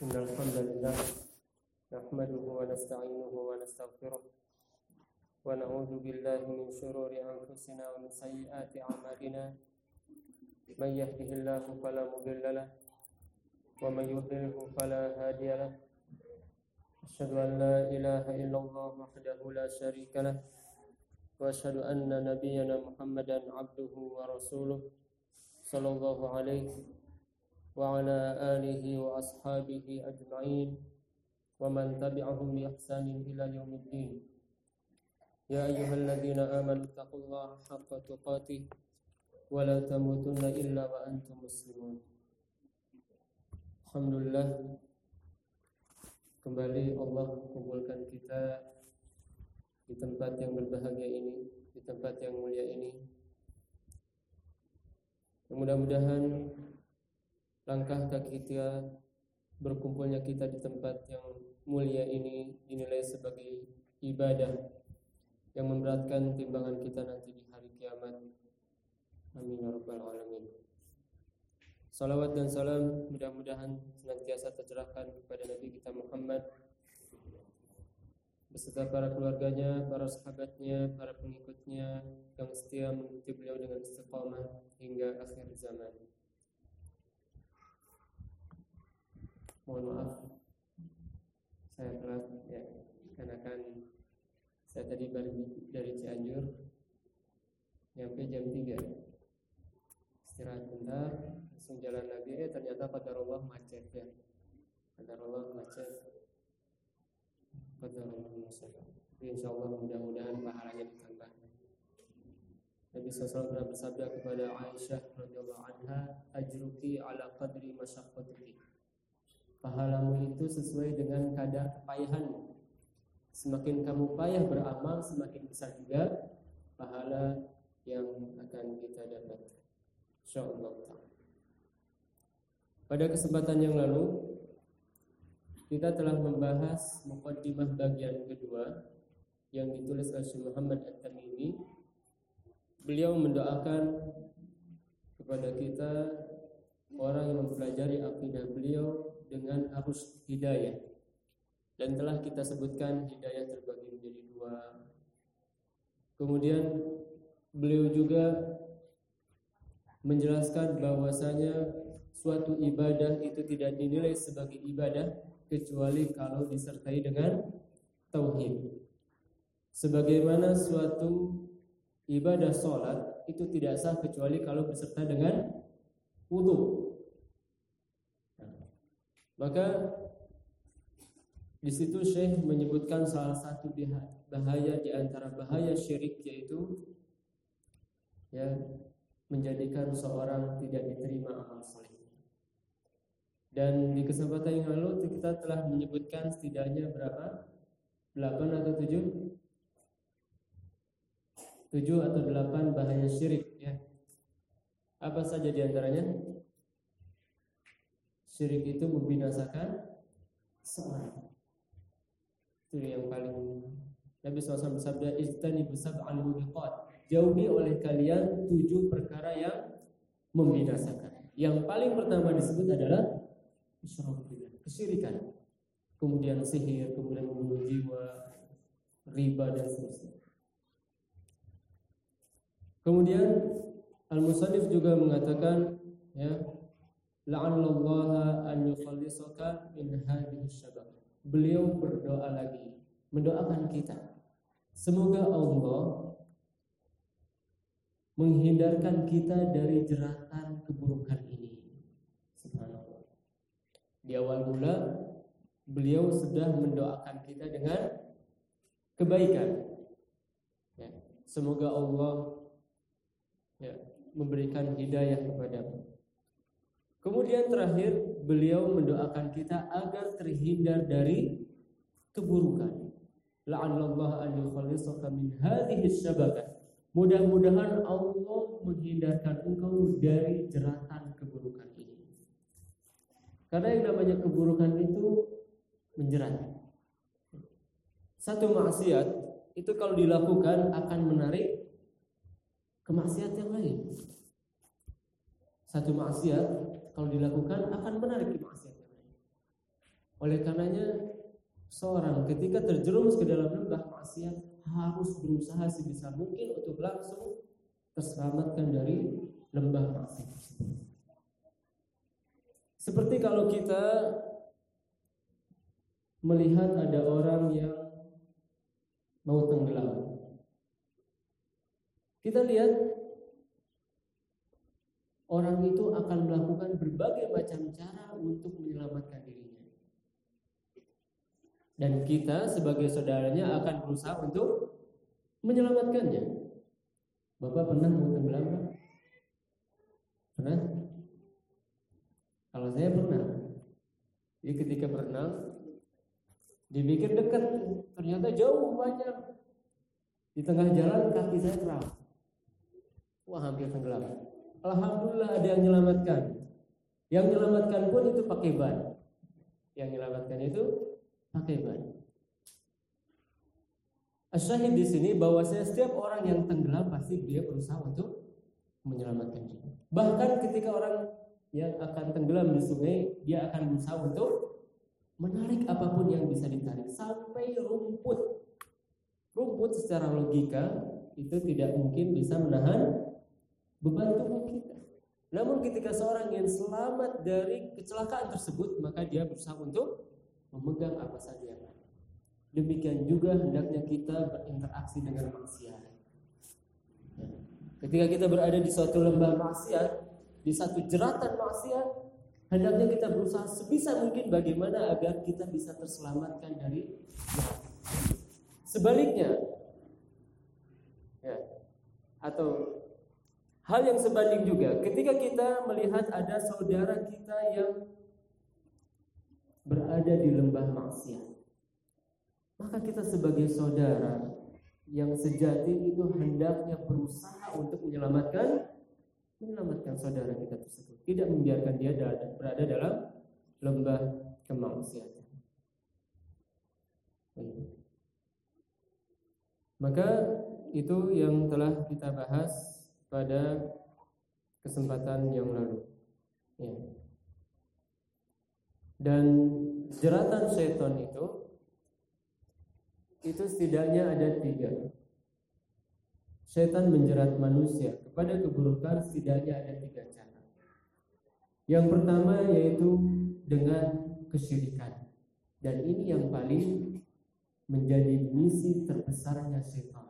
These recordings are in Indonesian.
إن الحمد لله نحمده ونستعينه ونستغفره ونعوذ بالله من شرور أنفسنا ومن سيئات أعمالنا. من يهده الله فلا مضل له ومن يضلله فلا هادي له. أشهد أن لا إله إلا الله وحده لا شريك له وأشهد أن نبينا محمدا عبده ورسوله صلى الله عليه وعلى آله وأصحابه أجمعين ومن تبعهم بإحسان إلى يوم الدين يا أيها الذين آمنوا اتقوا الله حق تقاته ولا تموتن إلا وأنتم مسلمون Alhamdulillah kembali Allah kumpulkan kita di tempat yang berbahagia ini, di tempat yang mulia ini. Mudah-mudahan langkah kaki kita berkumpulnya kita di tempat yang mulia ini dinilai sebagai ibadah yang memberatkan timbangan kita nanti di hari kiamat. Amin ya rabbal alamin. Salawat dan salam mudah-mudahan senantiasa tercurahkan kepada Nabi kita Muhammad beserta para keluarganya, para sahabatnya, para pengikutnya yang setia mengikuti beliau dengan istiqamah hingga akhir zaman. Mohon maaf. Saya telat ya. Karena kan saya tadi baru dari Cianjur nyampe jam 3 istirahat bentar langsung jalan lagi. Eh ternyata Allah macet ya. Allah macet. Allah macet. Insya Allah mudah-mudahan pahalanya ditambah. Nabi SAW pernah bersabda kepada Aisyah radhiyallahu anha ajruki ala qadri masyaqqatiki Pahalamu itu sesuai dengan kadar kepayahanmu. Semakin kamu payah beramal, semakin besar juga pahala yang akan kita dapat. Insyaallah Pada kesempatan yang lalu kita telah membahas mukaddimah bagian kedua yang ditulis oleh Syekh Muhammad At-Tamimi. Beliau mendoakan kepada kita orang yang mempelajari akidah beliau dengan arus hidayah. Dan telah kita sebutkan hidayah terbagi menjadi dua. Kemudian beliau juga menjelaskan bahwasanya suatu ibadah itu tidak dinilai sebagai ibadah kecuali kalau disertai dengan tauhid. Sebagaimana suatu ibadah sholat itu tidak sah kecuali kalau beserta dengan wudhu maka di situ Syekh menyebutkan salah satu bahaya di antara bahaya syirik yaitu ya menjadikan seorang tidak diterima amal soleh. Dan di kesempatan yang lalu kita telah menyebutkan setidaknya berapa? 8 atau 7? 7 atau 8 bahaya syirik ya. Apa saja di antaranya? Syirik itu membinasakan seorang. Itu yang paling Nabi SAW bersabda Istani al mubiqat Jauhi oleh kalian tujuh perkara yang membinasakan. Yang paling pertama disebut adalah Kesyirikan. Kemudian sihir, kemudian membunuh jiwa Riba dan seterusnya. Kemudian Al-Musannif juga mengatakan ya la'allallaha an yukhallisaka min hadhihi syabab. Beliau berdoa lagi, mendoakan kita. Semoga Allah menghindarkan kita dari jeratan keburukan ini. Subhanallah. Di awal mula beliau sudah mendoakan kita dengan kebaikan. Ya, semoga Allah ya, memberikan hidayah kepadamu. Kemudian terakhir beliau mendoakan kita agar terhindar dari keburukan. La'anallahu an yukhallisaka min hadhihi syabakah. Mudah-mudahan Allah menghindarkan engkau dari jeratan keburukan ini. Karena yang namanya keburukan itu menjerat. Satu maksiat itu kalau dilakukan akan menarik kemaksiat yang lain. Satu maksiat kalau dilakukan akan menarik kemaksiatan lain. Oleh karenanya seorang ketika terjerumus ke dalam lembah maksiat harus berusaha sebisa mungkin untuk langsung terselamatkan dari lembah maksiat Seperti kalau kita melihat ada orang yang mau tenggelam. Kita lihat orang itu akan melakukan berbagai macam cara untuk menyelamatkan dirinya. Dan kita sebagai saudaranya akan berusaha untuk menyelamatkannya. Bapak pernah mau tenggelam? Pernah? Kalau saya pernah. Jadi ketika berenang, dipikir dekat, ternyata jauh banyak. Di tengah jalan kaki saya keram. Wah hampir tenggelam. Alhamdulillah ada yang menyelamatkan. Yang menyelamatkan pun itu pakai ban. Yang menyelamatkan itu pakai ban. Asyahid di sini bahwa setiap orang yang tenggelam pasti dia berusaha untuk menyelamatkan diri. Bahkan ketika orang yang akan tenggelam di sungai, dia akan berusaha untuk menarik apa pun yang bisa ditarik sampai rumput. Rumput secara logika itu tidak mungkin bisa menahan beban tubuh kita. Namun ketika seorang yang selamat dari kecelakaan tersebut, maka dia berusaha untuk memegang apa saja yang ada. Demikian juga hendaknya kita berinteraksi dengan maksiat. Ketika kita berada di suatu lembah maksiat, di satu jeratan maksiat, hendaknya kita berusaha sebisa mungkin bagaimana agar kita bisa terselamatkan dari Sebaliknya, ya, atau hal yang sebanding juga, ketika kita melihat ada saudara kita yang berada di lembah maksiat, maka kita sebagai saudara yang sejati itu hendaknya berusaha untuk menyelamatkan menyelamatkan saudara kita tersebut, tidak membiarkan dia berada dalam lembah kemaksiatan. Maka itu yang telah kita bahas pada kesempatan yang lalu. Ya. Dan jeratan setan itu itu setidaknya ada tiga. Setan menjerat manusia kepada keburukan setidaknya ada tiga cara. Yang pertama yaitu dengan kesyirikan. Dan ini yang paling menjadi misi terbesarnya setan.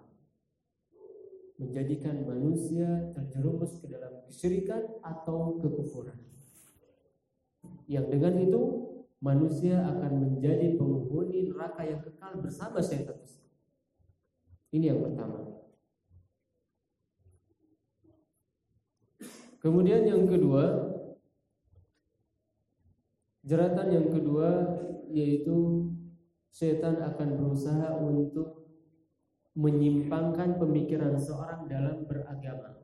Menjadikan manusia terjerumus ke dalam kesyirikan atau kekufuran. Yang dengan itu manusia akan menjadi penghuni neraka yang kekal bersama setan Ini yang pertama. Kemudian yang kedua, jeratan yang kedua yaitu setan akan berusaha untuk menyimpangkan pemikiran seorang dalam beragama.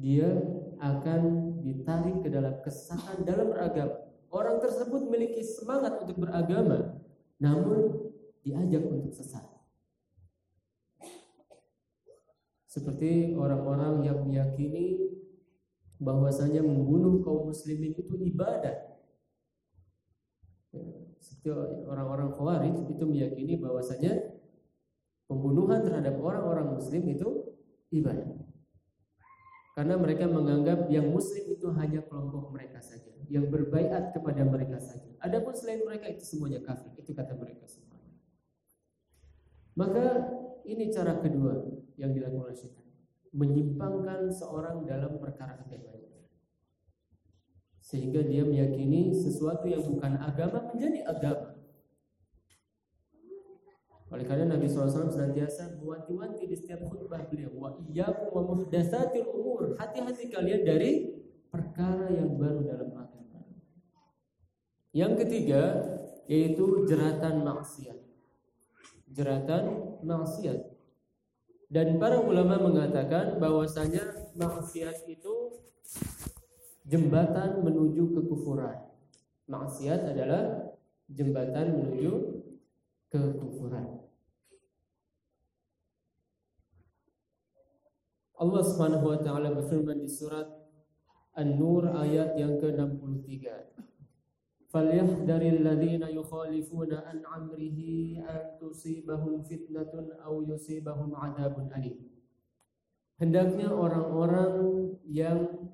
Dia akan ditarik ke dalam kesesatan dalam beragama. Orang tersebut memiliki semangat untuk beragama, namun diajak untuk sesat. Seperti orang-orang yang meyakini bahwasanya membunuh kaum muslimin itu ibadah. Orang-orang Khawarij itu meyakini bahwasanya pembunuhan terhadap orang-orang muslim itu ibadah. Karena mereka menganggap yang muslim itu hanya kelompok mereka saja, yang berbaiat kepada mereka saja. Adapun selain mereka itu semuanya kafir, itu kata mereka semua. Maka ini cara kedua yang dilakukan oleh syaitan, menyimpangkan seorang dalam perkara agamanya. Sehingga dia meyakini sesuatu yang bukan agama menjadi agama. Oleh karena Nabi SAW senantiasa mewanti-wanti di setiap khutbah beliau, wa iyyakum wa muhdatsatil umur. Hati-hati kalian dari perkara yang baru dalam agama. Yang ketiga yaitu jeratan maksiat. Jeratan maksiat. Dan para ulama mengatakan bahwasanya maksiat itu jembatan menuju kekufuran. Maksiat adalah jembatan menuju kekufuran. Allah Subhanahu wa taala berfirman di surat An-Nur ayat yang ke-63. Falyahdharil ladzina yukhalifuna an amrihi an tusibahum fitnatun aw yusibahum adzabun alim. Hendaknya orang-orang yang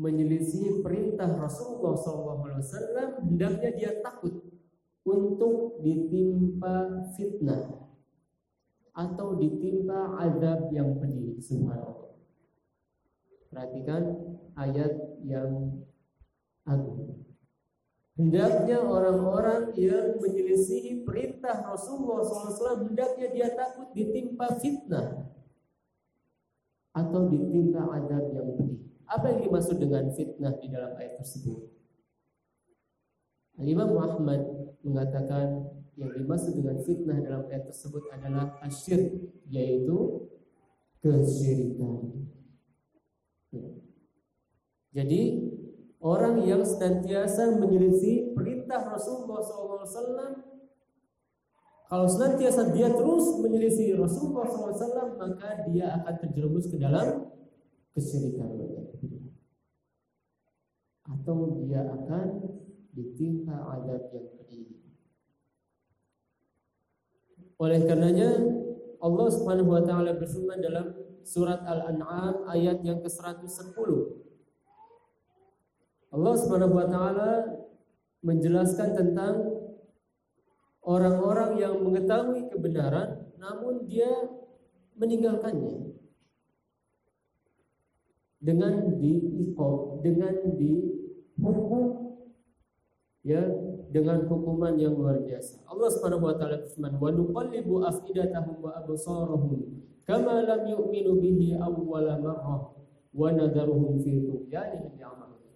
menyelisih perintah Rasulullah SAW hendaknya dia takut untuk ditimpa fitnah atau ditimpa azab yang pedih subhanallah. Perhatikan ayat yang agung. Hendaknya orang-orang yang menyelisihi perintah Rasulullah SAW hendaknya dia takut ditimpa fitnah atau ditimpa azab yang pedih. Apa yang dimaksud dengan fitnah di dalam ayat tersebut? Imam Muhammad mengatakan yang dimaksud dengan fitnah dalam ayat tersebut adalah asyir yaitu kesyirikan. Jadi orang yang senantiasa menyelisih perintah Rasulullah SAW kalau senantiasa dia terus menyelisih Rasulullah SAW maka dia akan terjerumus ke dalam kesyirikan atau dia akan ditimpa adab yang pedih. Oleh karenanya Allah Subhanahu wa taala berfirman dalam surat Al-An'am ayat yang ke-110. Allah Subhanahu wa taala menjelaskan tentang orang-orang yang mengetahui kebenaran namun dia meninggalkannya dengan diiqab, dengan dihukum ya dengan hukuman yang luar biasa. Allah Subhanahu wa taala berfirman, "Wa nuqallibu afidatahum wa absarahum kama lam yu'minu bihi awwala marrah wa nadharuhum fi tughyanihim ya'malun."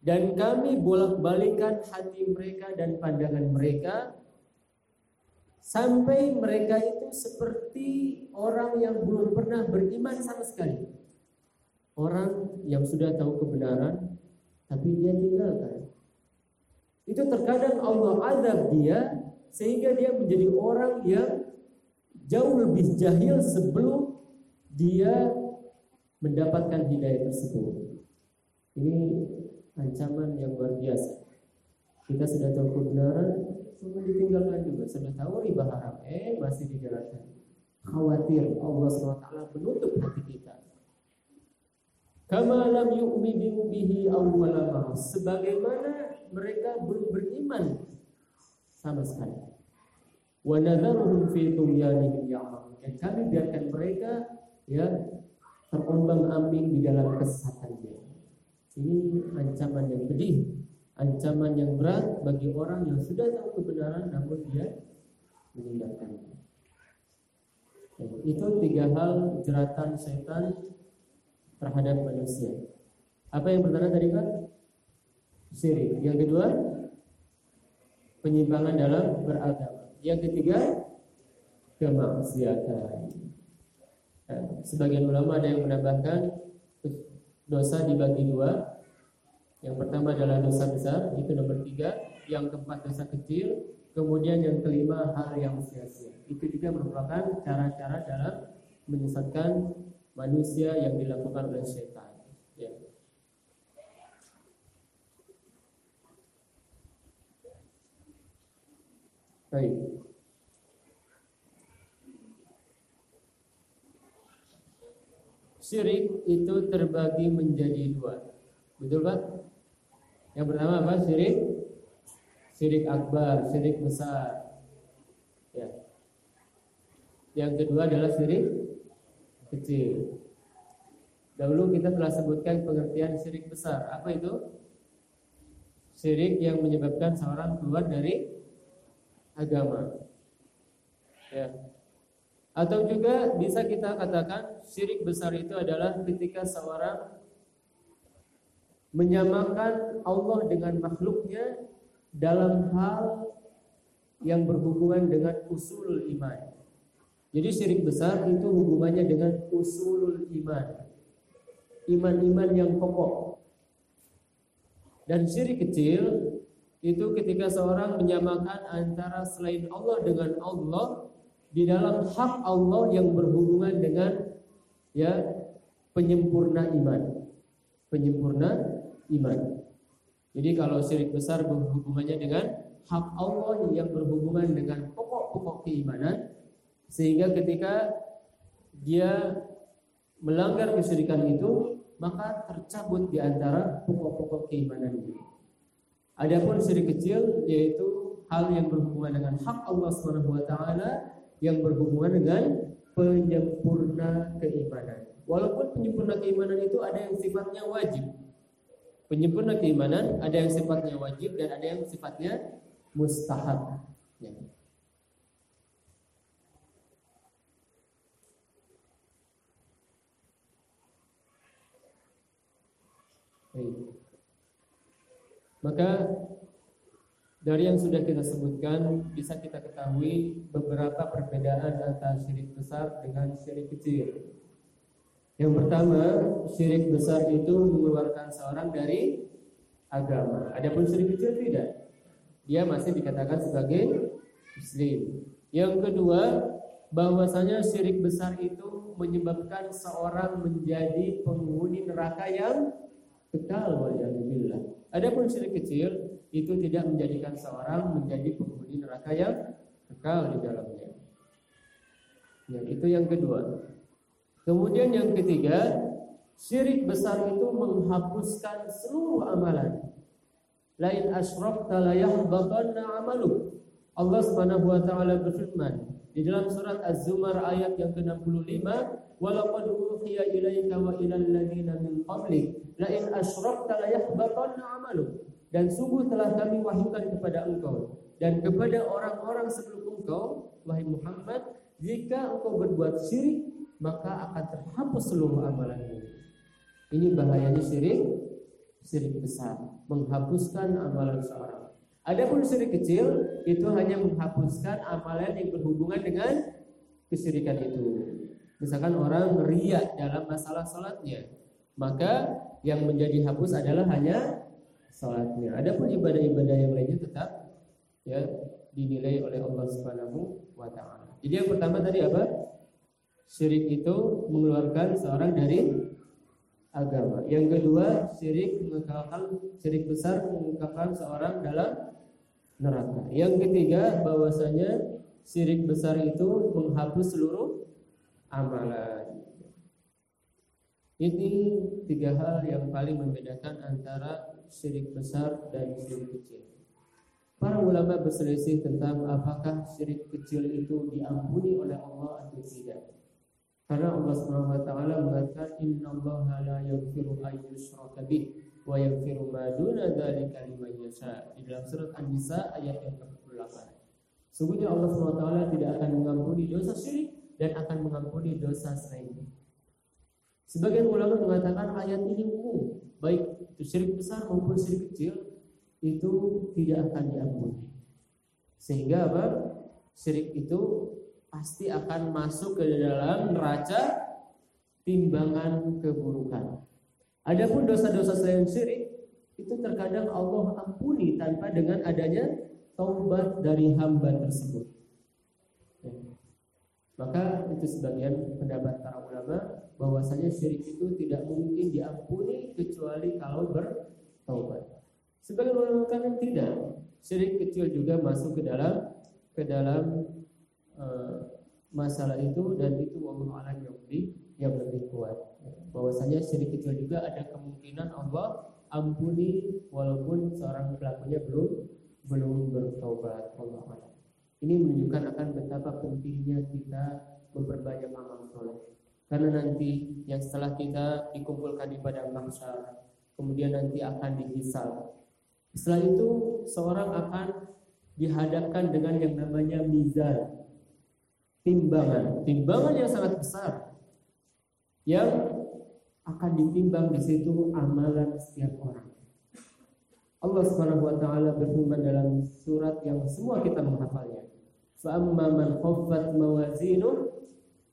Dan kami bolak-balikan hati mereka dan pandangan mereka sampai mereka itu seperti orang yang belum pernah beriman sama sekali. Orang yang sudah tahu kebenaran tapi dia tinggalkan. Itu terkadang Allah azab dia sehingga dia menjadi orang yang jauh lebih jahil sebelum dia mendapatkan hidayah tersebut. Ini ancaman yang luar biasa. Kita sudah tahu kebenaran, sudah ditinggalkan juga. Sudah tahu riba haram, eh masih dijalankan. Khawatir Allah SWT menutup hati kita. Kama lam yu'minu bihi awwala Sebagaimana mereka belum beriman sama sekali. Wa nadharuhum fi tughyanihim ya'malun. Dan kami biarkan mereka ya terombang-ambing di dalam kesesatannya. Ini ancaman yang pedih ancaman yang berat bagi orang yang sudah tahu kebenaran namun dia meninggalkannya. Itu tiga hal jeratan setan terhadap manusia. Apa yang pertama tadi Pak? Syirik. Yang kedua, penyimpangan dalam beragama. Yang ketiga, kemaksiatan. Nah, sebagian ulama ada yang menambahkan dosa dibagi dua, yang pertama adalah dosa besar, itu nomor tiga. Yang keempat dosa kecil. Kemudian yang kelima hal yang sia-sia. Itu juga merupakan cara-cara dalam menyesatkan manusia yang dilakukan oleh setan. Ya. Baik. Syirik itu terbagi menjadi dua. Betul Pak? Yang pertama apa? Syirik Syirik akbar, syirik besar ya. Yang kedua adalah syirik kecil Dahulu kita telah sebutkan pengertian syirik besar Apa itu? Syirik yang menyebabkan seorang keluar dari agama Ya atau juga bisa kita katakan syirik besar itu adalah ketika seorang menyamakan Allah dengan makhluknya dalam hal yang berhubungan dengan usulul iman. Jadi syirik besar itu hubungannya dengan usulul iman. Iman-iman yang pokok. Dan syirik kecil itu ketika seorang menyamakan antara selain Allah dengan Allah di dalam hak Allah yang berhubungan dengan ya penyempurna iman. Penyempurna iman. Jadi kalau syirik besar berhubungannya dengan hak Allah yang berhubungan dengan pokok-pokok keimanan sehingga ketika dia melanggar kesyirikan itu maka tercabut di antara pokok-pokok keimanan itu. Adapun syirik kecil yaitu hal yang berhubungan dengan hak Allah Subhanahu wa taala yang berhubungan dengan penyempurna keimanan. Walaupun penyempurna keimanan itu ada yang sifatnya wajib, Penyempurna keimanan ada yang sifatnya wajib dan ada yang sifatnya mustahab. Ya. Maka dari yang sudah kita sebutkan bisa kita ketahui beberapa perbedaan antara syirik besar dengan syirik kecil. Yang pertama, syirik besar itu mengeluarkan seorang dari agama. Adapun syirik kecil tidak. Dia masih dikatakan sebagai muslim. Yang kedua, bahwasanya syirik besar itu menyebabkan seorang menjadi penghuni neraka yang kekal waliyadzubillah. Adapun syirik kecil itu tidak menjadikan seorang menjadi penghuni neraka yang kekal di dalamnya. Ya, itu yang kedua. Kemudian yang ketiga, syirik besar itu menghapuskan seluruh amalan. Lain asyrafta la yahbatanna amalu. Allah Subhanahu wa taala berfirman di dalam surat Az-Zumar ayat yang ke-65, "Walaqad uhiya ilaika wa ilal ladzina min qablik la in asyrafta la yahbatanna amalu." Dan sungguh telah kami wahyukan kepada engkau dan kepada orang-orang sebelum engkau, wahai Muhammad, jika engkau berbuat syirik, maka akan terhapus seluruh amalanmu. Ini bahayanya syirik, syirik besar, menghapuskan amalan seorang. Adapun syirik kecil itu hanya menghapuskan amalan yang berhubungan dengan kesyirikan itu. Misalkan orang riak dalam masalah sholatnya, maka yang menjadi hapus adalah hanya sholatnya. Adapun ibadah-ibadah yang lainnya tetap ya dinilai oleh Allah Subhanahu wa taala. Jadi yang pertama tadi apa? Syirik itu mengeluarkan seorang dari agama. Yang kedua, syirik mengekalkan syirik besar mengekalkan seorang dalam neraka. Yang ketiga, bahwasanya syirik besar itu menghapus seluruh amalan. Ini tiga hal yang paling membedakan antara syirik besar dan syirik kecil. Para ulama berselisih tentang apakah syirik kecil itu diampuni oleh Allah atau tidak. Karena Allah Subhanahu wa taala mengatakan innallaha la yaghfiru an yushraka bih wa yaghfiru ma duna dzalika liman yasha. Di dalam surat An-Nisa ayat yang ke-48. Sungguhnya Allah Subhanahu wa taala tidak akan mengampuni dosa syirik dan akan mengampuni dosa selainnya. Sebagian ulama mengatakan ayat ini umum, baik itu syirik besar maupun syirik kecil itu tidak akan diampuni. Sehingga apa? Syirik itu pasti akan masuk ke dalam neraca timbangan keburukan. Adapun dosa-dosa selain syirik itu terkadang Allah ampuni tanpa dengan adanya taubat dari hamba tersebut. Ya. Maka itu sebagian pendapat para ulama bahwasanya syirik itu tidak mungkin diampuni kecuali kalau bertaubat. Sebagian ulama kan tidak. Syirik kecil juga masuk ke dalam ke dalam Eh, masalah itu dan itu Allah alam yang lebih yang lebih kuat. Bahwasanya syirik kecil juga ada kemungkinan Allah ampuni walaupun seorang pelakunya belum belum bertobat. Allah. Ini menunjukkan akan betapa pentingnya kita memperbanyak amal soleh. Karena nanti yang setelah kita dikumpulkan di padang mahsyar, kemudian nanti akan dihisab. Setelah itu seorang akan dihadapkan dengan yang namanya mizan timbangan, timbangan yang sangat besar yang akan ditimbang di situ amalan setiap orang. Allah Subhanahu wa taala berfirman dalam surat yang semua kita menghafalnya. Fa amma man khaffat mawazinu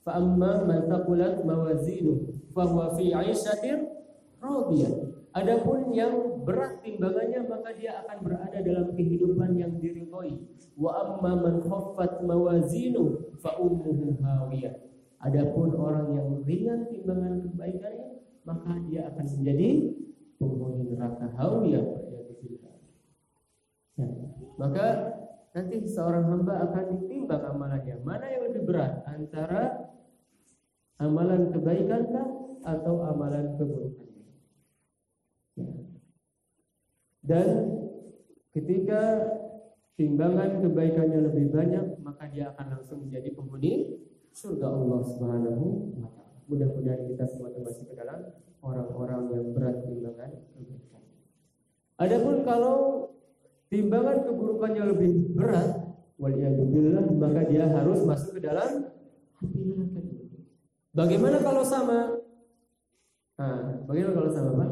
fa amma man thaqulat mawazinu fa huwa fi 'ishatin radiyah. Adapun yang berat timbangannya maka dia akan berada dalam kehidupan yang diridhoi. Wa amma man khaffat mawazinu fa ummuhu hawiyah. Adapun orang yang ringan timbangan kebaikannya maka dia akan menjadi penghuni neraka hawiyah ya. maka nanti seorang hamba akan ditimbang amalannya mana yang lebih berat antara amalan kebaikankah atau amalan keburukan ya. Dan ketika timbangan kebaikannya lebih banyak maka dia akan langsung menjadi penghuni surga Allah Subhanahu wa taala. Mudah-mudahan kita semua termasuk ke dalam orang-orang yang berat timbangan kebaikan. Adapun kalau timbangan keburukannya lebih berat, waliyadzubillah, maka dia harus masuk ke dalam. Bagaimana kalau sama? Nah, bagaimana kalau sama, Pak?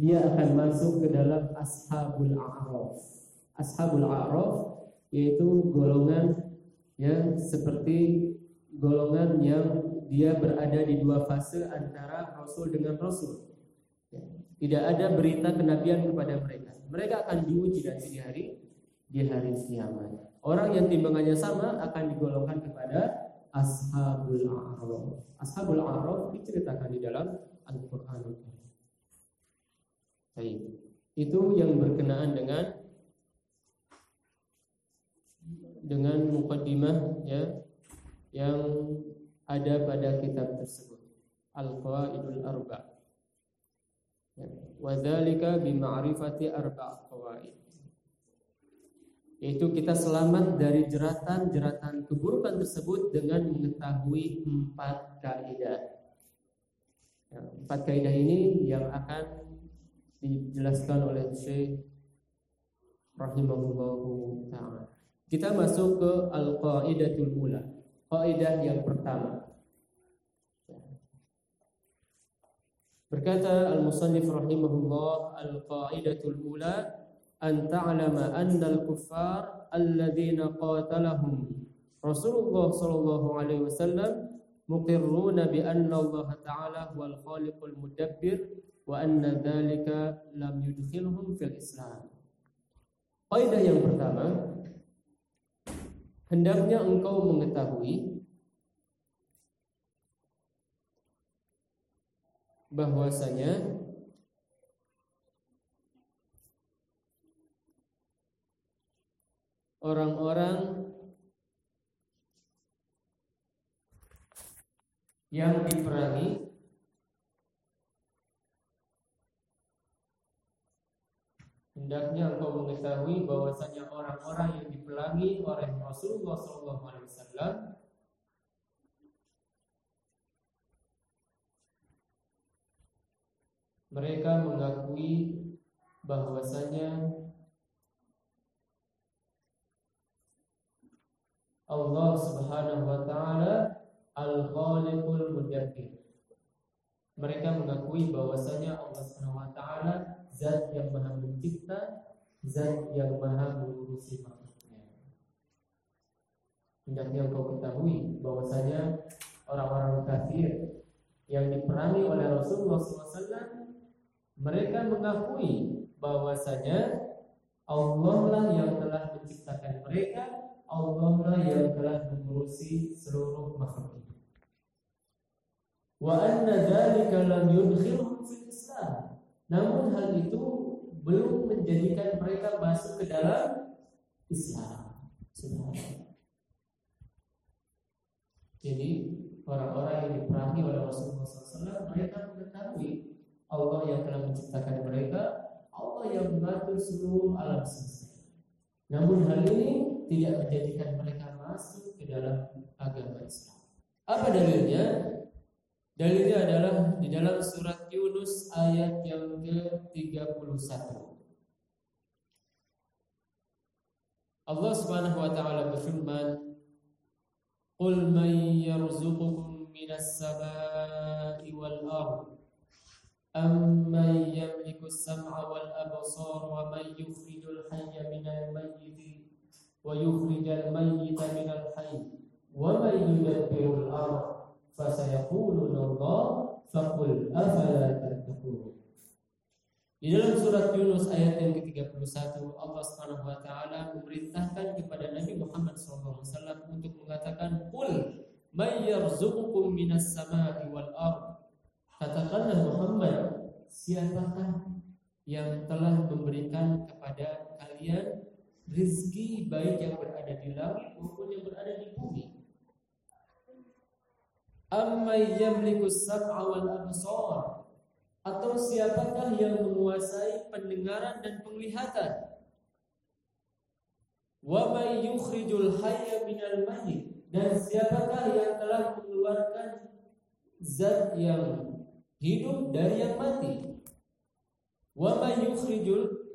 Dia akan masuk ke dalam ashabul a'raf. Ashabul a'raf yaitu golongan ya seperti golongan yang dia berada di dua fase antara rasul dengan rasul. Ya. Tidak ada berita kenabian kepada mereka. Mereka akan diuji nanti di hari di hari kiamat. Orang yang timbangannya sama akan digolongkan kepada ashabul a'raf. Ashabul a'raf diceritakan di dalam Al-Qur'an. Baik. Itu yang berkenaan dengan dengan mukaddimah ya yang ada pada kitab tersebut Al-Qawaidul Arba. Ya. Wa dzalika bi ma'rifati arba' qawaid. Yaitu kita selamat dari jeratan-jeratan keburukan tersebut dengan mengetahui empat kaidah. Ya, empat kaidah ini yang akan dijelaskan oleh Syekh rahimahullahu taala. Kita masuk ke al-qaidatul ula. Kaidah yang pertama. Berkata al-musannif rahimahullah al-qaidatul ula an ta'lama anna al-kuffar alladhina qatalahum Rasulullah sallallahu alaihi wasallam muqirruna bi anna Allah ta'ala huwal khaliqul mudabbir wa anna dhalika lam yudkhilhum fil Islam. Kaidah yang pertama hendaknya engkau mengetahui bahwasanya orang-orang yang diperangi hendaknya engkau mengetahui bahwasanya orang-orang yang dipelangi oleh Rasulullah SAW mereka mengakui bahwasanya Allah Subhanahu wa taala Al-Khaliqul Mudabbir. Mereka mengakui bahwasanya Allah Subhanahu wa taala zat yang maha mencipta, zat yang maha mengurusi makhluknya. Hendaknya engkau ketahui bahwasanya orang-orang kafir yang diperangi oleh Rasulullah SAW, mereka mengakui bahwasanya Allah lah yang telah menciptakan mereka, Allah lah yang telah mengurusi seluruh makhluk. Wa anna dzalika lam yudkhilhum fil Islam namun hal itu belum menjadikan mereka masuk ke dalam Islam. Jadi orang-orang yang diperangi oleh Rasulullah SAW mereka mengetahui Allah yang telah menciptakan mereka, Allah yang mengatur seluruh alam semesta. Namun hal ini tidak menjadikan mereka masuk ke dalam agama Islam. Apa dalilnya? Dalilnya adalah di dalam surat Yunus ayat yang ke-31. Allah Subhanahu wa taala berfirman, "Qul man yarzuqukum minas samai wal ard amman yamliku as-sam'a wal absar wa man yukhrijul hayya minal mayyit wa yukhrijal mayyita minal hayy fasayaquluna faqul afala tattaqun di dalam surat Yunus ayat yang ke-31 Allah Subhanahu wa taala memerintahkan kepada Nabi Muhammad SAW untuk mengatakan qul may yarzuqukum minas sama'i wal ard Katakanlah Muhammad, siapakah yang telah memberikan kepada kalian rizki baik yang berada di langit maupun yang berada di bumi? Amma yamliku wal absar atau siapakah yang menguasai pendengaran dan penglihatan? Wa may yukhrijul hayya dan siapakah yang telah mengeluarkan zat yang hidup dari yang mati. Wa may yukhrijul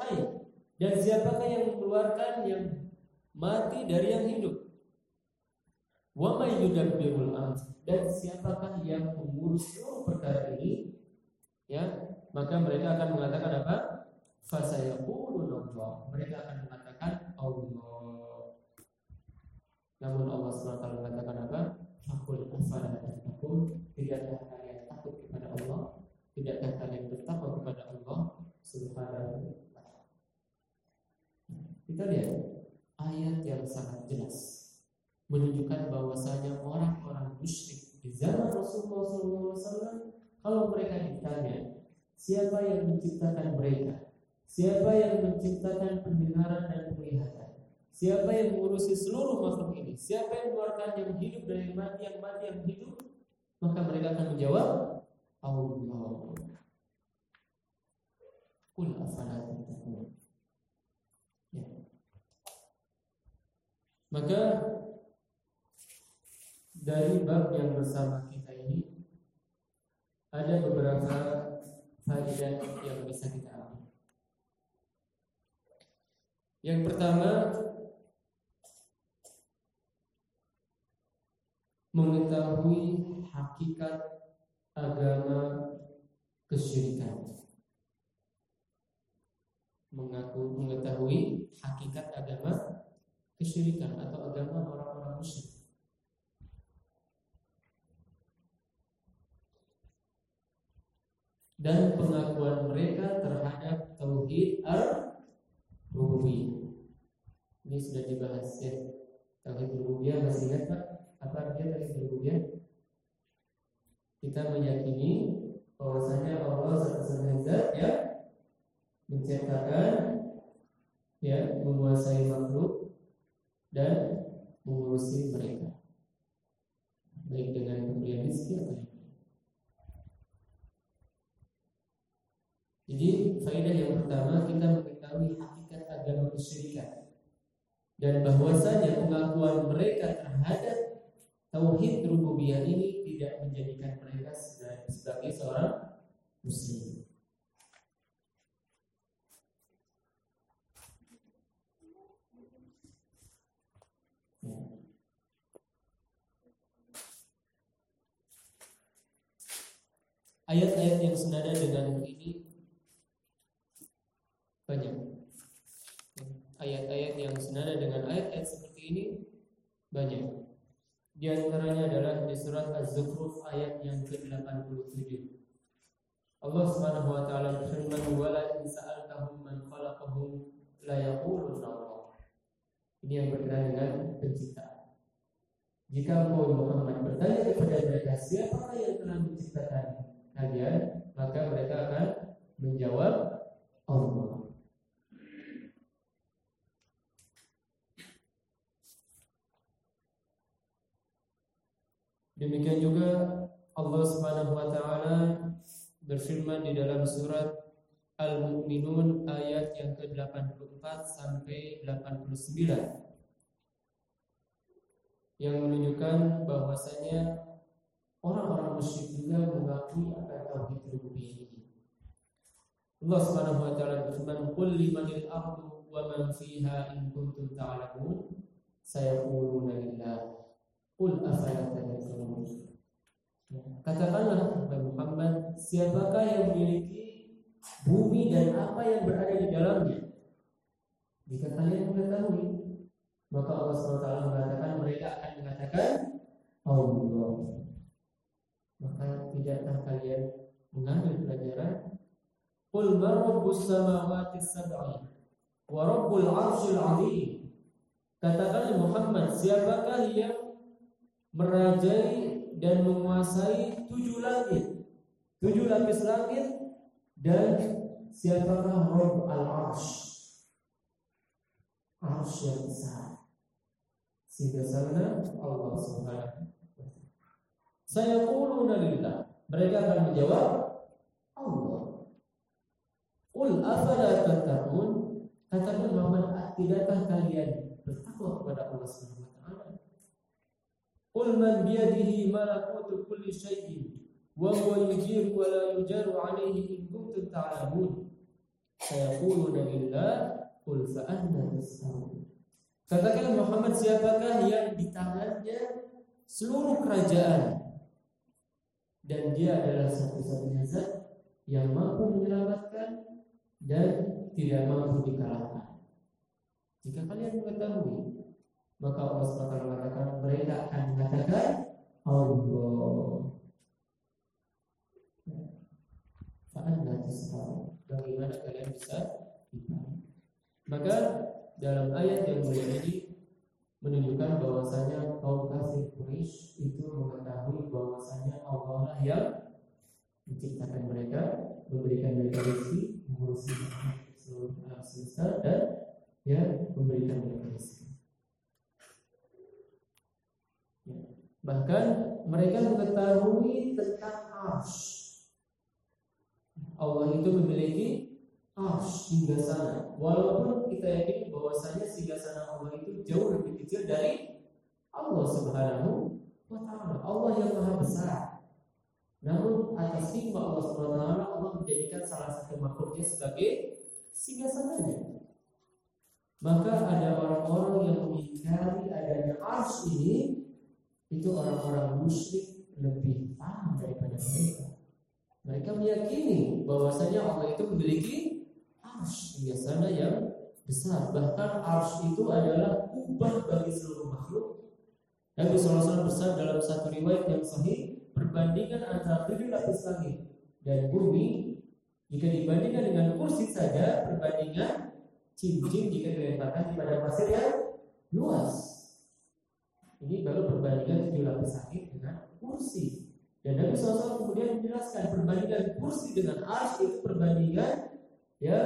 hayy. Dan siapakah yang mengeluarkan yang mati dari yang hidup? Wa may yudabbirul amr. Dan siapakah yang mengurus seluruh perkara ini? Ya, maka mereka akan mengatakan apa? Fasayaqulun Allah. Mereka akan mengatakan Allah. Namun Allah SWT mengatakan apa? Fakul afala tattaqun Tidakkah kalian takut kepada Allah Tidakkah kalian bertakwa kepada Allah Subhanahu wa ta'ala Kita lihat Ayat yang sangat jelas Menunjukkan bahwasanya orang-orang musyrik Di zaman Rasulullah SAW Kalau mereka ditanya Siapa yang menciptakan mereka Siapa yang menciptakan pendengaran dan penglihatan Siapa yang mengurusi seluruh makhluk ini? Siapa yang mengeluarkan yang hidup dari mati, yang mati yang hidup? Maka mereka akan menjawab Allah. Kul Ya. Maka dari bab yang bersama kita ini ada beberapa faedah yang bisa kita ambil. Yang pertama mengetahui hakikat agama kesyirikan. Mengaku mengetahui hakikat agama kesyirikan atau agama orang-orang musyrik. Dan pengakuan mereka terhadap tauhid ar-rububiyah. Ini sudah dibahas ya. Tauhid rububiyah masih ingat Pak? apa artinya tadi rububiyah? Kita meyakini bahwasanya Allah satu-satunya zat ya menciptakan ya menguasai makhluk dan mengurusi mereka baik dengan pemberian rezeki atau tidak. Jadi faedah yang pertama kita mengetahui hakikat agama kesyirikan dan bahwasanya pengakuan mereka terhadap tauhid rububiyah ini tidak menjadikan mereka sebagai seorang muslim. Ya. Ayat-ayat yang senada dengan ini banyak. Ayat-ayat yang senada dengan ayat-ayat seperti ini banyak. Di antaranya adalah di surat Az-Zukhruf ayat yang ke-87. Allah Subhanahu wa taala berfirman, "Wala in sa'altahum man khalaqahum la yaqulun Allah." Ini yang berkenaan dengan penciptaan. Jika engkau Muhammad bertanya kepada mereka siapakah yang telah menciptakan kalian, maka mereka akan menjawab Allah. Demikian juga Allah Subhanahu wa taala berfirman di dalam surat Al-Mu'minun ayat yang ke-84 sampai 89 yang menunjukkan bahwasanya orang-orang musyrik juga mengakui akan tauhid rububiyah ini. Allah Subhanahu wa taala berfirman, "Qul limanil ardu wa man fiha in kuntum ta'lamun?" Sayaquluna lillah Qul afala Katakanlah kepada Muhammad, siapakah yang memiliki bumi dan apa yang berada di dalamnya? Jika kalian mengetahui, maka Allah SWT mengatakan mereka akan mengatakan Allah. Maka tidakkah kalian mengambil pelajaran? Qul marabbus samawati sab'i wa rabbul arshil 'azim. Katakanlah Muhammad, siapakah yang merajai dan menguasai tujuh langit, tujuh lapis langit dan siapakah Rob al Arsh? Yang besar. Sehingga sana Allah Subhanahu Saya quluna lillah. Mereka akan menjawab Allah. Qul afala tattaqun? Katakan Muhammad, tidakkah kalian bertakwa kepada Allah Subhanahu malakutu kulli syai'in wa huwa yujiru wa la yujaru alaihi in kuntum ta'lamun. Sayaquluna lillah qul fa anna tas'alun. Katakan Muhammad siapakah yang di tangannya seluruh kerajaan dan dia adalah satu-satunya zat yang mampu menyelamatkan dan tidak mampu dikalahkan. Jika kalian mengetahui, maka Allah SWT mengatakan mereka akan mengatakan Allah. Tas'alun. Bagaimana kalian bisa? Maka dalam ayat yang mulia ini menunjukkan bahwasanya kaum kafir Quraisy itu mengetahui bahwasanya Allah lah yang menciptakan mereka, memberikan mereka rezeki, mengurusi seluruh alam semesta dan ya memberikan mereka rezeki. Ya. Bahkan mereka mengetahui tentang Arsh. Allah itu memiliki Arsh hingga sana. Walaupun kita yakin bahwasanya hingga sana Allah itu jauh lebih kecil dari Allah Subhanahu wa taala. Allah yang Maha besar. Namun atas hikmah Allah Subhanahu wa taala Allah menjadikan salah satu makhluknya sebagai singgasananya. Maka ada orang-orang yang mengingkari adanya ars ini itu orang-orang musyrik lebih paham daripada mereka. Mereka meyakini bahwasanya Allah itu memiliki ars hingga sana yang besar. Bahkan ars itu adalah ubah bagi seluruh makhluk. Nabi SAW bersabda dalam satu riwayat yang sahih perbandingan antara tujuh lapis langit dan bumi jika dibandingkan dengan kursi saja perbandingan cincin jika dilemparkan pada pasir yang luas. Ini baru perbandingan tujuh lapis langit dengan kursi. Dan Nabi SAW kemudian menjelaskan perbandingan kursi dengan ars itu perbandingan ya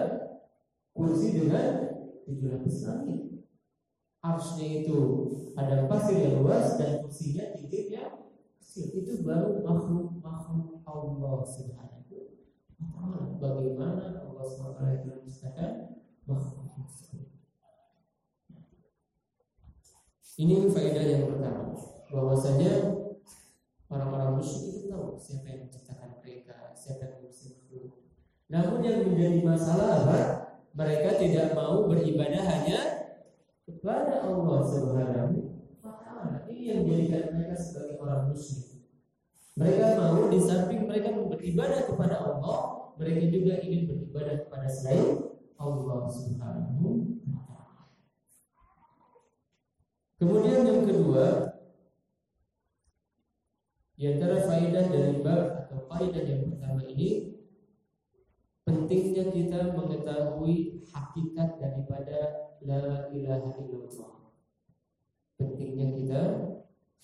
kursi dengan tujuh lapis langit. Arsnya itu ada pasir yang luas dan kursinya cincin yang kecil. Itu baru makhluk makhluk Allah Subhanahu wa taala. Bagaimana Allah SWT itu menciptakan makhluk tersebut. Ini faedah yang pertama bahwasanya orang-orang musyrik itu tahu siapa yang menciptakan mereka, siapa yang mengurusi makhluk. Namun yang menjadi masalah apa? Mereka tidak mau beribadah hanya kepada Allah Subhanahu wa taala. Ini yang menjadikan mereka sebagai orang musyrik. Mereka mau di samping mereka beribadah kepada Allah, mereka juga ingin beribadah kepada selain Allah Subhanahu wa taala. Kemudian yang kedua, di antara faedah dari bab atau faedah yang pertama ini pentingnya kita mengetahui hakikat daripada la ilaha illallah. Pentingnya kita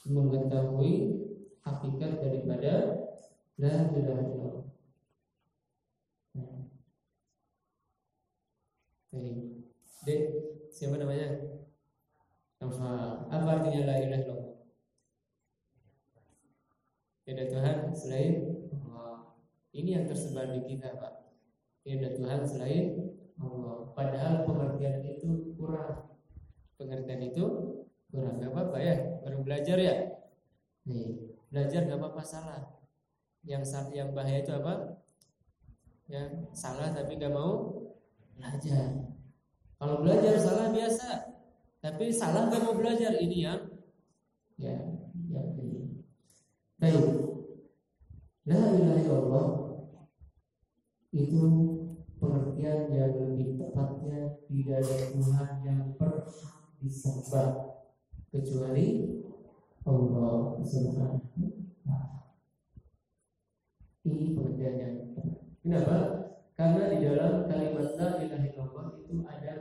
mengetahui hakikat daripada la ilaha illallah. Baik. Dek, siapa namanya? Apa artinya la ilaha illallah? Tidak Tuhan selain Allah. Ini yang tersebar di kita, Pak. Tidak Tuhan selain Allah. Padahal pengertian itu kurang. Pengertian itu kurang. Gak apa-apa ya, baru belajar ya. Nih, belajar gak apa-apa salah. Yang yang bahaya itu apa? Ya, salah tapi gak mau belajar. Kalau belajar salah biasa, tapi salah gak mau belajar ini yang ya, ya ini. Baik. La ilaha illallah itu pengertian yang lebih tepatnya tidak ada Tuhan yang berhak disembah kecuali Allah Subhanahu Ini pengertian yang Kenapa? Karena di dalam kalimat la ilaha illallah itu ada.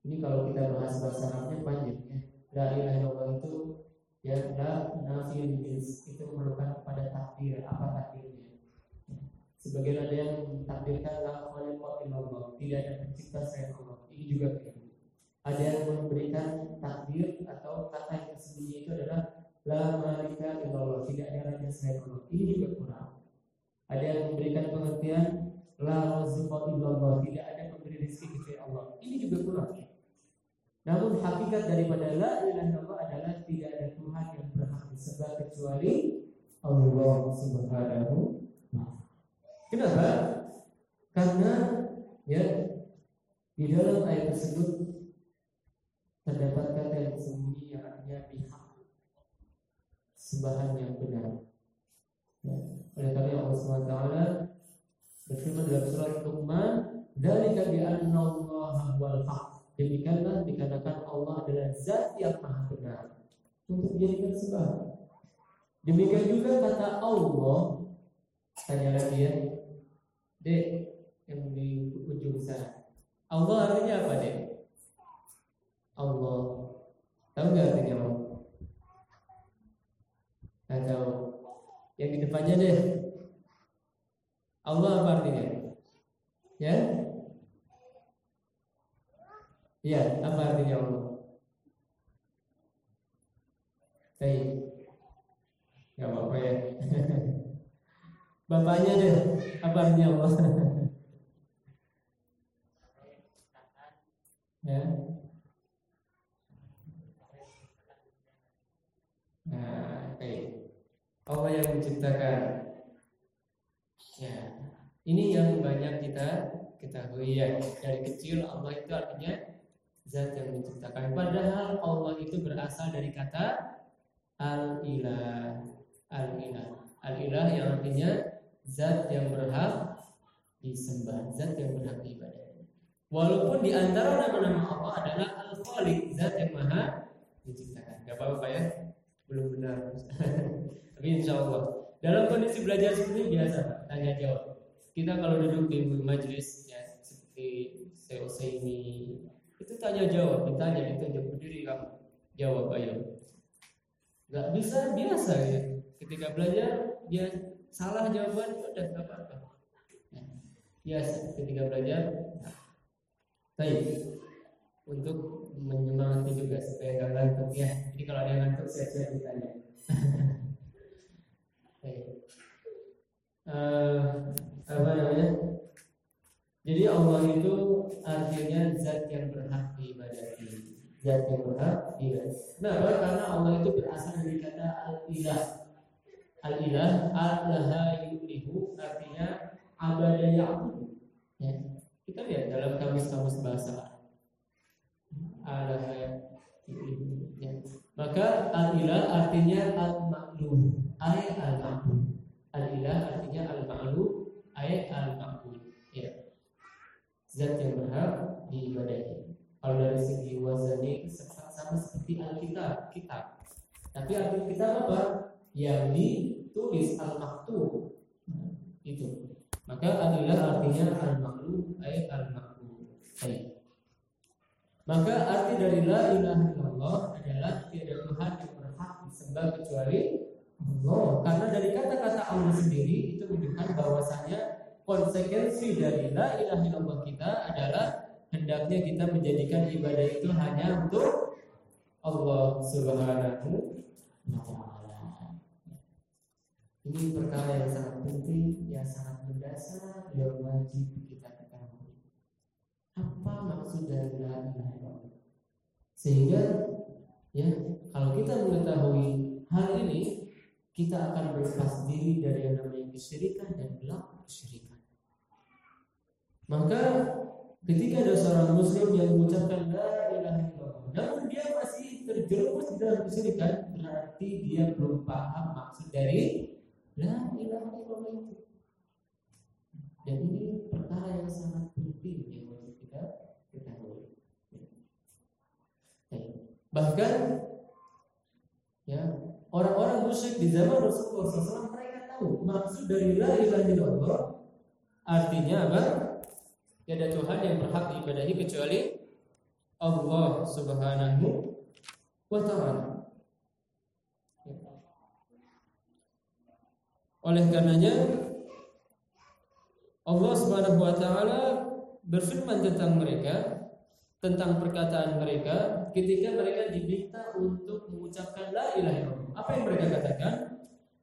Ini kalau kita bahas bahasa Arabnya panjang ya. La ilaha illallah itu ya la nafiyul jins. Itu merupakan pada takdir. Apa takdirnya? Sebagian ada yang takdirkan la khaliqa illallah tidak ada pencipta selain Allah. Ini juga keliru ada yang memberikan takdir atau kata yang tersembunyi itu adalah la malika illallah tidak ada raja selain Allah. Ini juga kurang. Ada yang memberikan pengertian la raziqa illallah tidak ada pemberi rezeki kecuali Allah. Ini juga kurang namun hakikat daripada la ilaha illallah adalah tidak ada Tuhan yang berhak disembah kecuali Allah Subhanahu Kenapa? Karena ya di dalam ayat tersebut terdapat kata yang sembunyi yang artinya pihak sembahan yang benar. Ya. Oleh karena Allah SWT berfirman dalam surat Luqman, "Dzalika bi Allah wal haq." Demikianlah dikarenakan Allah adalah zat yang maha benar untuk dijadikan sembah. Demikian juga kata Allah, tanya lagi ya, dek yang di ujung sana. Allah artinya apa dek? Allah. Tahu nggak artinya Allah? Nggak tahu. Yang di depannya deh. Allah apa artinya? Ya? Iya, apa artinya Allah? Baik. Gak apa-apa ya. Bapaknya deh, apa artinya Allah? ya. Nah, baik. Allah yang menciptakan. Ya. Ini yang banyak kita ketahui ya. Dari kecil Allah itu artinya zat yang menciptakan. Padahal Allah itu berasal dari kata al-ilah. Al-ilah. Al-ilah yang artinya zat yang berhak disembah, zat yang berhak diibadah. Walaupun di antara nama-nama Allah adalah Al-Khaliq, zat yang maha menciptakan. Gak apa-apa ya, belum benar. Tapi insya Allah. Dalam kondisi belajar seperti biasa, tanya jawab. Kita kalau duduk di majelis ya seperti COC ini, itu tanya jawab, ditanya ditunjuk berdiri kamu, jawab ayo. Gak bisa biasa ya. Ketika belajar dia salah jawaban udah gak apa-apa. Ya, biasa ketika belajar. Baik. Untuk menyemangati juga supaya gak ngantuk ya. Jadi kalau ada yang ngantuk siap-siap ditanya. Baik. Uh, apa namanya? Jadi Allah itu artinya zat yang berhak diibadati. Zat yang berhak diibadati. Kenapa? Karena Allah itu berasal dari kata al-ilah. Al-ilah al-laha yulihu artinya abada. Ya. Kita lihat dalam kamus-kamus bahasa al-laha. Ya. Maka al-ilah artinya al-ma'lum, ay al-ma'bud. Al-ilah artinya al-ma'lum, ay al-ma'bud. Zat yang berhak diibadahi. Kalau dari segi wazani sama seperti Alkitab, kitab. Tapi Alkitab apa? Yang ditulis al-maktub. Nah, itu. Maka adalah artinya al-maklum ayat al-maklum. Baik. Maka arti dari la ilaha illallah adalah tiada Tuhan yang berhak disembah kecuali Allah. Karena dari kata-kata Allah sendiri itu menunjukkan bahwasanya konsekuensi dari la ilaha illallah kita adalah hendaknya kita menjadikan ibadah itu hanya untuk Allah Subhanahu wa. Ini perkara yang sangat penting, yang sangat mendasar, yang wajib kita ketahui. Apa maksud dari la ilaha illallah? Sehingga ya, kalau kita mengetahui hal ini, kita akan berlepas diri dari yang namanya kesyirikan dan belak kesyirikan. Maka ketika ada seorang muslim yang mengucapkan la ilaha illallah, namun dia masih terjerumus di dalam kesyirikan, berarti dia belum paham maksud dari la ilaha illallah itu. Dan ini perkara yang sangat penting yang harus kita ketahui. Bahkan ya orang-orang musyrik di zaman Rasulullah SAW mereka tahu maksud dari la ilaha illallah artinya apa? Tiada Tuhan yang berhak diibadahi kecuali Allah Subhanahu wa taala. Oleh karenanya Allah Subhanahu wa taala berfirman tentang mereka, tentang perkataan mereka ketika mereka diminta untuk mengucapkan la ilaha illallah. Apa yang mereka katakan?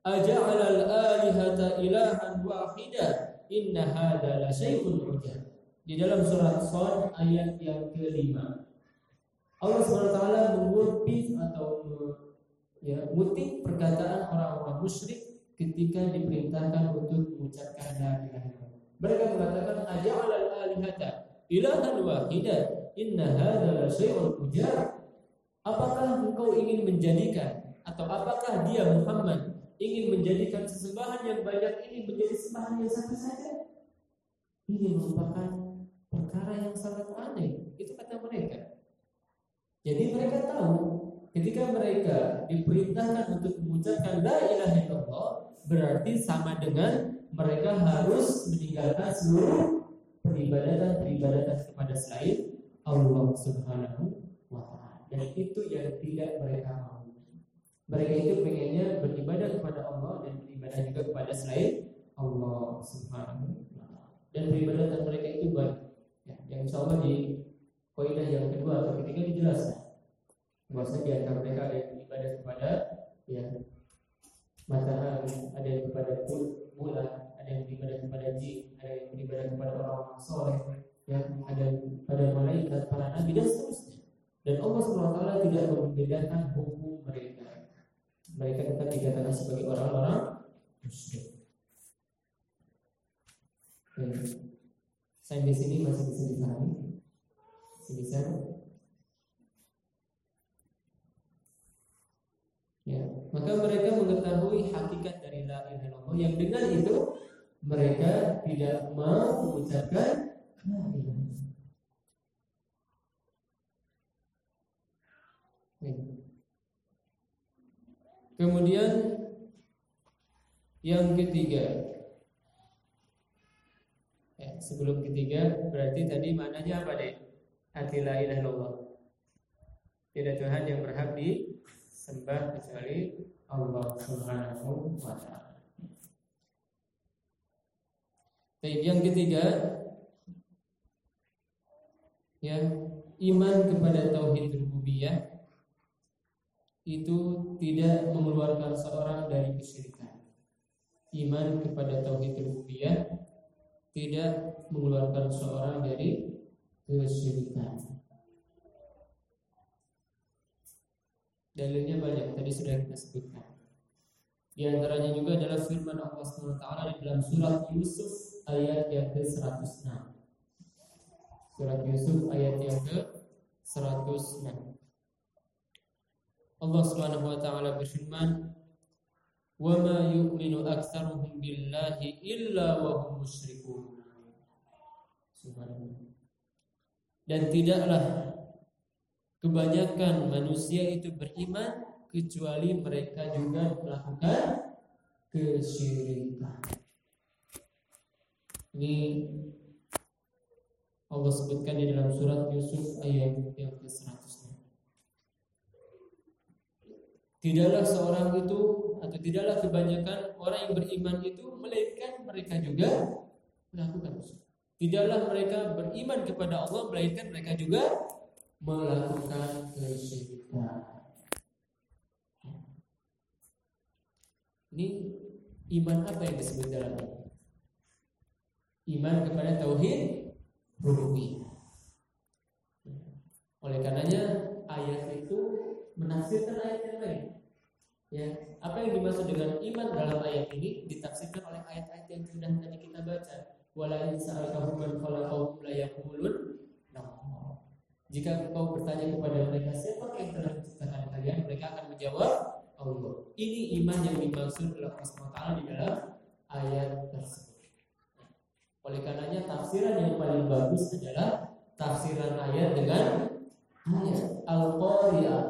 Aja'alal alihata ilahan wahida inna hadza la syai'un ujab. Di dalam surat Shad ayat yang kelima. Allah SWT mengutip atau ya, perkataan orang-orang musyrik ketika diperintahkan untuk mengucapkan la ilaha. Mereka mengatakan aja'alal alihata ilahan wahida inna hadza la syai'un ujab. Apakah engkau ingin menjadikan atau apakah dia Muhammad ingin menjadikan sesembahan yang banyak ini menjadi sembahan yang satu saja? Ini merupakan perkara yang sangat aneh. Itu kata mereka. Jadi mereka tahu ketika mereka diperintahkan untuk mengucapkan la ilaha illallah berarti sama dengan mereka harus meninggalkan seluruh peribadatan-peribadatan kepada selain Allah Subhanahu wa taala. Dan itu yang tidak mereka mau. Mereka itu pengennya beribadah kepada Allah dan beribadah juga kepada selain Allah Subhanahu wa taala. Dan peribadatan mereka itu baik. Ya, yang insya Allah di poin yang kedua atau ketiga dijelaskan bahwasanya di antara mereka ada yang beribadah kepada ya matahari, ada yang kepada bulan, ada yang beribadah kepada jin, ada yang beribadah kepada orang-orang soleh, yang ada pada malaikat, para nabi dan seterusnya. Dan Allah SWT tidak membedakan hukum mereka. Mereka tetap dikatakan sebagai orang-orang musyrik. Saya di sini masih bisa dipahami? Masih bisa? Ya, maka mereka mengetahui hakikat dari la ilaha illallah yang dengan itu mereka tidak mau mengucapkan Kemudian yang ketiga sebelum ketiga berarti tadi maknanya apa deh? Hati la ilaha illallah. Tidak Tuhan yang berhak di sembah kecuali Allah Subhanahu wa taala. Baik, yang ketiga ya, iman kepada tauhid rububiyah itu tidak mengeluarkan seorang dari kesyirikan. Iman kepada tauhid rububiyah tidak mengeluarkan seorang dari kesyirikan. Dalilnya banyak, tadi sudah kita sebutkan. Di antaranya juga adalah firman Allah SWT di dalam surat Yusuf ayat yang ke-106. Surat Yusuf ayat yang ke-106. Allah Subhanahu wa berfirman, "Wa ma yu'minu aktsaruhum billahi illa wa hum musyrikun." Subhanallah. Dan tidaklah kebanyakan manusia itu beriman kecuali mereka juga melakukan kesyirikan. Ini Allah sebutkan di dalam surat Yusuf ayat yang ke-100. Tidaklah seorang itu atau tidaklah kebanyakan orang yang beriman itu melainkan mereka juga melakukan Tidaklah mereka beriman kepada Allah melainkan mereka juga melakukan kesyirikan. Ini iman apa yang disebut dalam ini? Iman kepada tauhid rububiyah. Oleh karenanya ayat itu menafsirkan ayat yang lain. Ya, apa yang dimaksud dengan iman dalam ayat ini ditafsirkan oleh ayat-ayat yang sudah tadi kita baca. Man khalaqahum la jika engkau bertanya kepada mereka siapa yang telah menciptakan kalian, mereka akan menjawab Allah. Ini iman yang dimaksud oleh Allah SWT di dalam ayat tersebut. Oleh karenanya tafsiran yang paling bagus adalah tafsiran ayat dengan ayat Al-Qari'ah,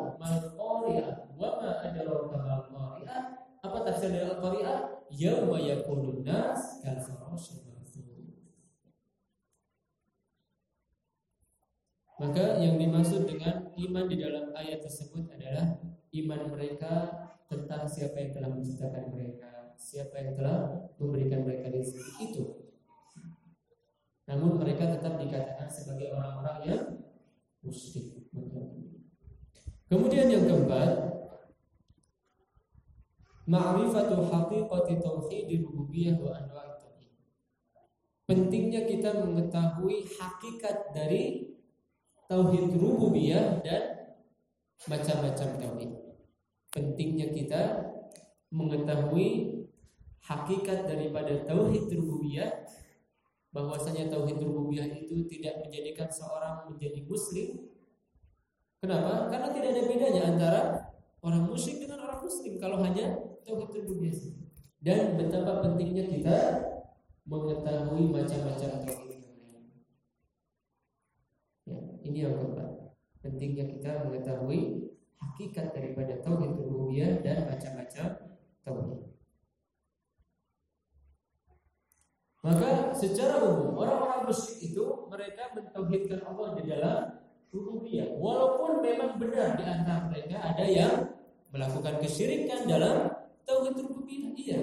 Tafsir dari Al-Qari'ah? Yauma yakunun nas Maka yang dimaksud dengan iman di dalam ayat tersebut adalah iman mereka tentang siapa yang telah menciptakan mereka, siapa yang telah memberikan mereka rezeki itu. Namun mereka tetap dikatakan sebagai orang-orang yang musyrik. Kemudian yang keempat, ma'rifatu haqiqati tauhid rububiyah wa anwa'i tauhid. Pentingnya kita mengetahui hakikat dari tauhid rububiyah dan macam-macam tauhid. Pentingnya kita mengetahui hakikat daripada tauhid rububiyah bahwasanya tauhid rububiyah itu tidak menjadikan seorang menjadi muslim. Kenapa? Karena tidak ada bedanya antara orang musyrik dengan orang muslim kalau hanya tauhid rububiyah. Dan betapa pentingnya kita mengetahui macam-macam tauhid Ya, ini yang keempat. Pentingnya kita mengetahui hakikat daripada tauhid rububiyah dan macam-macam tauhid. Maka secara umum orang-orang musyrik itu mereka mentauhidkan Allah di dalam rububiyah. Walaupun memang benar di antara mereka ada yang melakukan kesyirikan dalam tauhid rububiyah. Iya.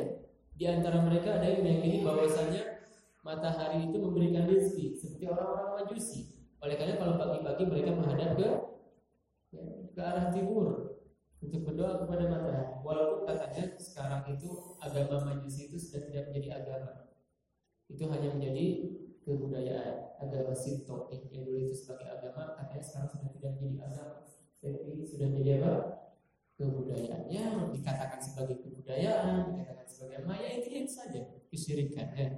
Di antara mereka ada yang meyakini bahwasanya matahari itu memberikan rezeki seperti orang-orang Majusi. Oleh karena kalau pagi-pagi mereka menghadap ke ya, ke arah timur untuk berdoa kepada matahari. Walaupun katanya sekarang itu agama Majusi itu sudah tidak menjadi agama. Itu hanya menjadi kebudayaan agama Sinto yang dulu itu sebagai agama katanya sekarang sudah tidak menjadi agama tapi sudah menjadi apa kebudayaannya dikatakan sebagai kebudayaan dikatakan sebagai maya itu yang saja kesyirikan ya.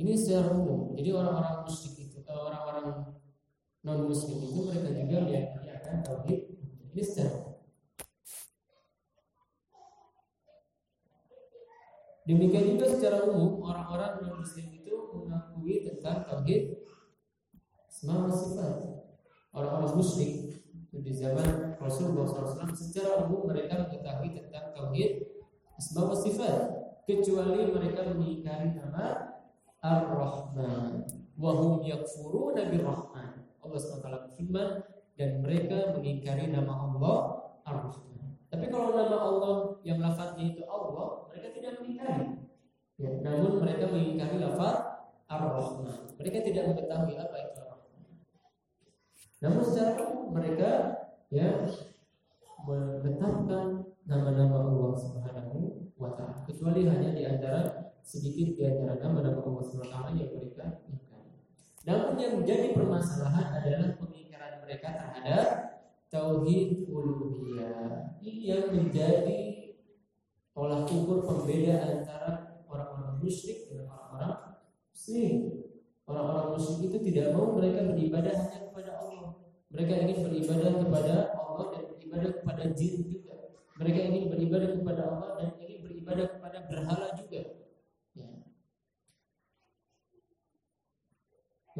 Ini secara umum. Jadi orang-orang musyrik itu, eh, orang-orang non muslim itu mereka juga meyakini akan tauhid. Ini secara Demikian juga secara umum orang-orang non muslim itu mengakui tentang tauhid asma sifat. Orang-orang musyrik di zaman Rasulullah SAW secara umum mereka mengetahui tentang tauhid asma sifat kecuali mereka mengingkari nama Ar-Rahman wa hum yakfuruna bir-Rahman. Allah SWT berfirman dan mereka mengingkari nama Allah Ar-Rahman. Tapi kalau nama Allah yang lafaznya itu Allah, mereka tidak mengingkari. Ya, namun mereka mengingkari lafaz Ar-Rahman. Mereka tidak mengetahui apa itu. Namun secara mereka ya menetapkan nama-nama Allah Subhanahu wa taala kecuali hanya di antara sedikit di antara nama-nama Allah SWT yang mereka ingkari. Namun yang menjadi permasalahan adalah pengingkaran mereka terhadap tauhid uluhiyah. Ini yang menjadi tolak ukur pembeda antara orang-orang musyrik dengan orang-orang muslim. Orang-orang musyrik itu tidak mau mereka beribadah hanya kepada Allah. Mereka ingin beribadah kepada Allah dan beribadah kepada jin juga. Mereka ingin beribadah kepada Allah dan ingin beribadah kepada berhala juga.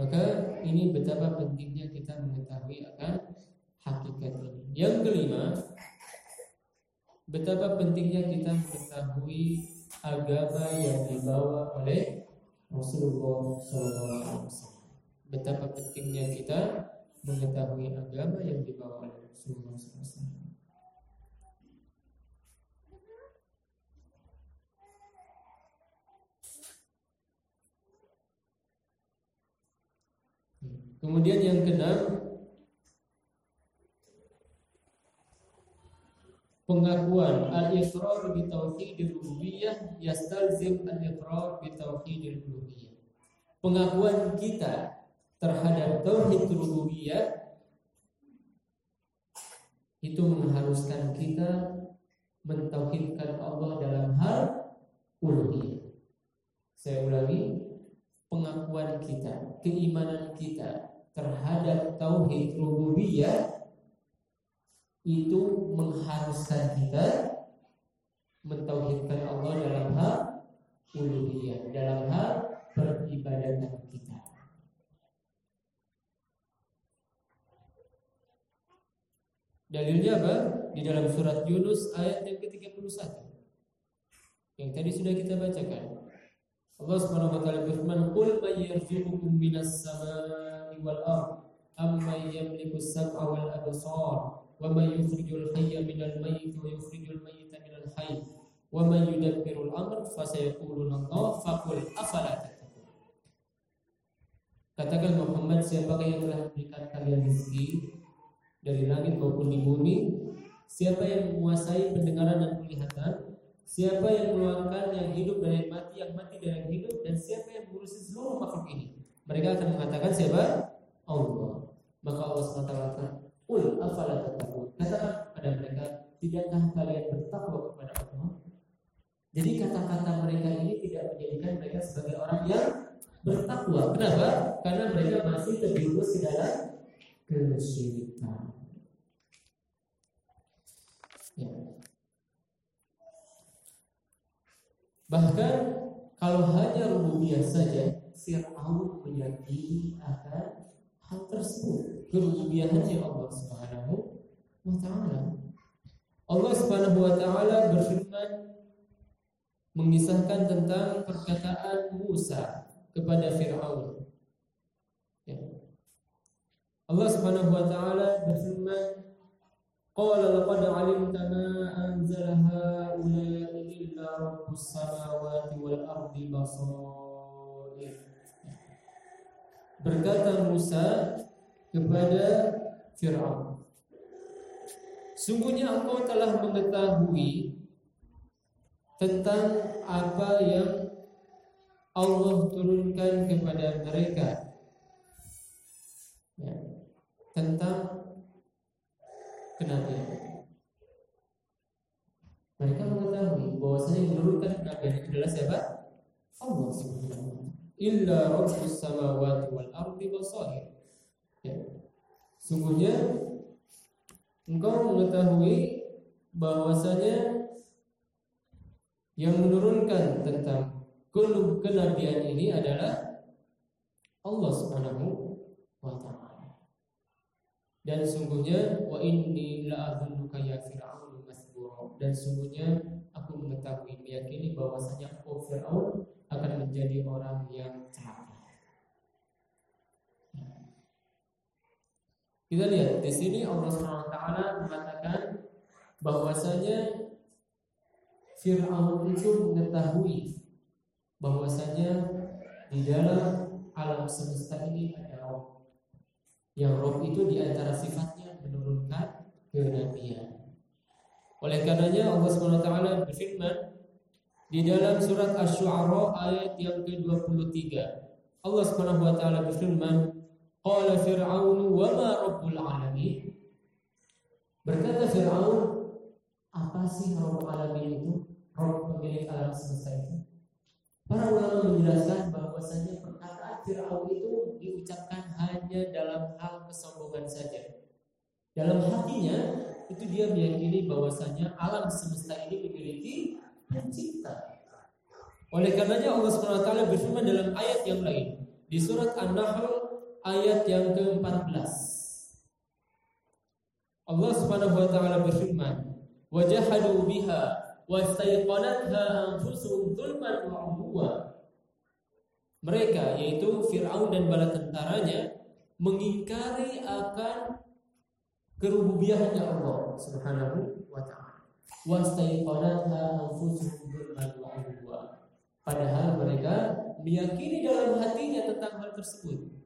Maka ini betapa pentingnya kita mengetahui akan hakikat ini. Yang kelima, betapa pentingnya kita mengetahui agama yang dibawa oleh Rasulullah SAW. Betapa pentingnya kita mengetahui agama yang dibawa oleh Rasulullah SAW. Kemudian yang keenam pengakuan al-iqrar bi tauhidil rububiyah yastalzim al-iqrar bi tauhidil uluhiyah. Pengakuan kita terhadap tauhid rububiyah itu mengharuskan kita mentauhidkan Allah dalam hal uluhiyah. Saya ulangi, pengakuan kita, keimanan kita terhadap tauhid rububiyah itu mengharuskan kita mentauhidkan Allah dalam hal uluhiyah, dalam hal peribadatan kita. Dalilnya apa? Di dalam surat Yunus ayat yang ke-31. Yang tadi sudah kita bacakan. Allah Subhanahu wa taala berfirman, "Qul may minas samaa'i wal ard, amman yamliku as-sam'a wal absar, wa may yukhrijul hayya minal mayyit wa yukhrijul mayyita minal hayy wa may yudabbirul amr fasayaquluna Allah faqul afala tattaqun Katakan Muhammad siapakah yang telah memberikan kalian rezeki dari langit maupun di bumi siapa yang menguasai pendengaran dan penglihatan siapa yang mengeluarkan yang hidup dari yang mati yang mati dari yang hidup dan siapa yang mengurusi seluruh makhluk ini mereka akan mengatakan siapa Allah maka Allah SWT Ul afala tattaqun. Katakan kepada mereka, tidakkah kalian bertakwa kepada Allah? Jadi kata-kata mereka ini tidak menjadikan mereka sebagai orang yang bertakwa. Kenapa? Karena mereka masih terjerumus di dalam kesyirikan. Ya. Bahkan kalau hanya rububiyah saja, Fir'aun meyakini akan hal tersebut kerububiahannya Allah Subhanahu wa taala. Allah Subhanahu wa taala berfirman mengisahkan tentang perkataan Musa kepada Firaun. Allah Subhanahu wa taala berfirman Qala laqad 'alimta ma anzala haula'i illa rabbus samawati wal ardi basair berkata Musa kepada Fir'aun Sungguhnya engkau telah mengetahui tentang apa yang Allah turunkan kepada mereka tentang kenabian. Mereka mengetahui bahwasanya menurunkan kenabian itu adalah siapa? Allah Subhanahu illa rabbus samawati wal ardi basair. Ya. Sungguhnya engkau mengetahui bahwasanya yang menurunkan tentang kenabian ini adalah Allah Subhanahu wa taala. Dan sungguhnya wa inni la adhunnuka ya fir'aun masbura. Dan sungguhnya aku mengetahui meyakini bahwasanya engkau Firaun akan menjadi orang yang celaka. Kita lihat di sini Allah SWT mengatakan bahwasanya Fir'aun itu mengetahui bahwasanya di dalam alam semesta ini ada. Yang roh itu di antara sifatnya menurunkan kenabian. Oleh karenanya Allah SWT berfirman di dalam surat Asy-Syu'ara ayat yang ke-23, Allah Subhanahu wa taala berfirman, "Qala Fir'aun wa ma rabbul alamin?" Berkata Fir'aun, apa sih Rabbul Alamin itu? Rabb pemilik alam semesta itu. Para ulama menjelaskan bahwasanya Fir'aun itu diucapkan hanya dalam hal kesombongan saja. Dalam hatinya itu dia meyakini bahwasanya alam semesta ini memiliki pencipta. Oleh karenanya Allah taala berfirman dalam ayat yang lain di surat An-Nahl ayat yang ke-14. Allah Subhanahu wa taala berfirman, "Wajahadu biha wa istayqanatha anfusuhum dzulman wa 'udwa." Mereka yaitu Firaun dan bala tentaranya mengingkari akan kerububiahannya Allah Subhanahu wa taala. Padahal mereka meyakini dalam hatinya tentang hal tersebut.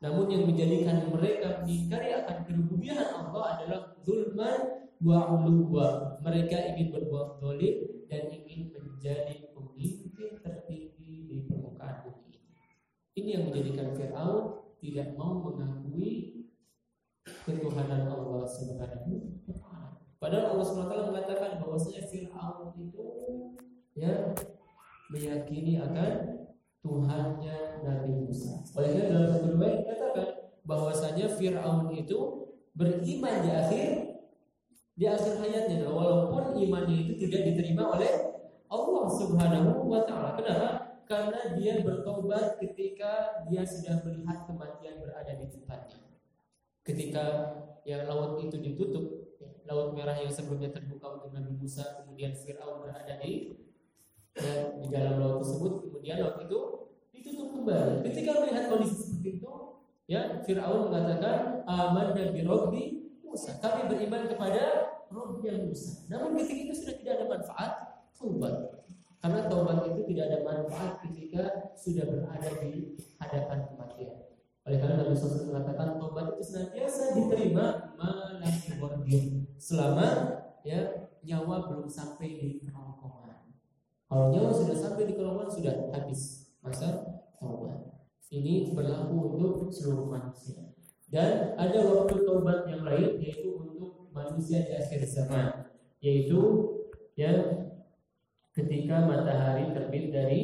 Namun yang menjadikan mereka mengingkari akan kerububiahan Allah adalah zulman wa uluwa. Mereka ingin berbuat dolim dan ingin menjadi pemimpin tertinggi di permukaan bumi ini ini yang menjadikan Fir'aun tidak mau mengakui ketuhanan Allah Subhanahu Padahal Allah SWT mengatakan bahwasanya Fir'aun itu ya meyakini akan Tuhannya Nabi Musa. Oleh karena dalam satu riwayat dikatakan bahwasanya Fir'aun itu beriman di akhir di akhir hayatnya walaupun imannya itu tidak diterima oleh Allah Subhanahu wa taala. Kenapa? Karena dia bertobat ketika dia sudah melihat kematian berada di tempatnya. Ketika yang laut itu ditutup, laut merah yang sebelumnya terbuka untuk Nabi Musa kemudian Fir'aun berada di ya, di dalam laut tersebut kemudian laut itu ditutup kembali ketika melihat kondisi seperti itu ya Fir'aun mengatakan aman dan birobbi Musa. Kami beriman kepada Rohnya Musa. Namun ketika itu sudah tidak ada manfaat taubat. Karena taubat itu tidak ada manfaat ketika sudah berada di hadapan kematian. Oleh karena Nabi SAW mengatakan taubat itu senantiasa diterima malam selama ya nyawa belum sampai di kerongkongan. Kalau nyawa sudah sampai di kerongkongan sudah habis masa taubat. Ini berlaku untuk seluruh manusia. Dan ada waktu taubat yang lain yaitu untuk manusia di akhir zaman, yaitu ya ketika matahari terbit dari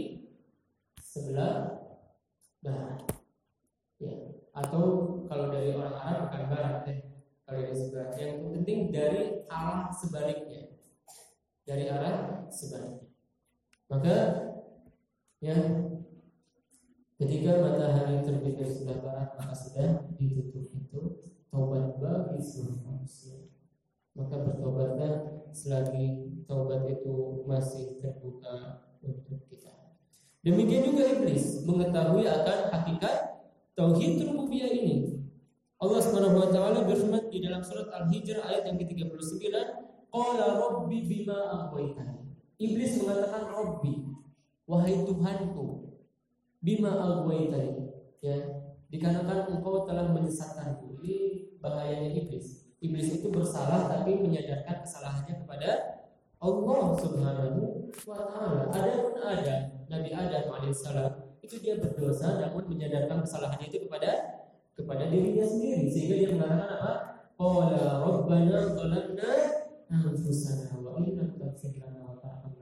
sebelah barat. Ya, atau kalau dari orang Arab bukan barat ya. Kalau dari sebelah yang penting dari arah sebaliknya. Dari arah sebaliknya. Maka ya Ketika matahari terbit dari sebelah barat maka sudah ditutup itu taubat bagi seluruh manusia. Maka bertobatlah selagi taubat itu masih terbuka untuk kita. Demikian juga iblis mengetahui akan hakikat tauhid rububiyah ini. Allah Subhanahu wa taala berfirman di dalam surat Al-Hijr ayat yang ke-39, "Qala rabbi bima aghwaytani." Iblis mengatakan, "Rabbi, wahai Tuhanku, bima aghwaytani ya dikarenakan engkau telah menyesatkanku ini bahayanya iblis iblis itu bersalah tapi menyadarkan kesalahannya kepada Allah Subhanahu wa taala ada pun ada Nabi Adam alaihissalam itu dia berdosa namun menyadarkan kesalahannya itu kepada kepada dirinya sendiri sehingga dia mengatakan apa qala rabbana dhalamna anfusana wa in taghfir lana wa tarhamna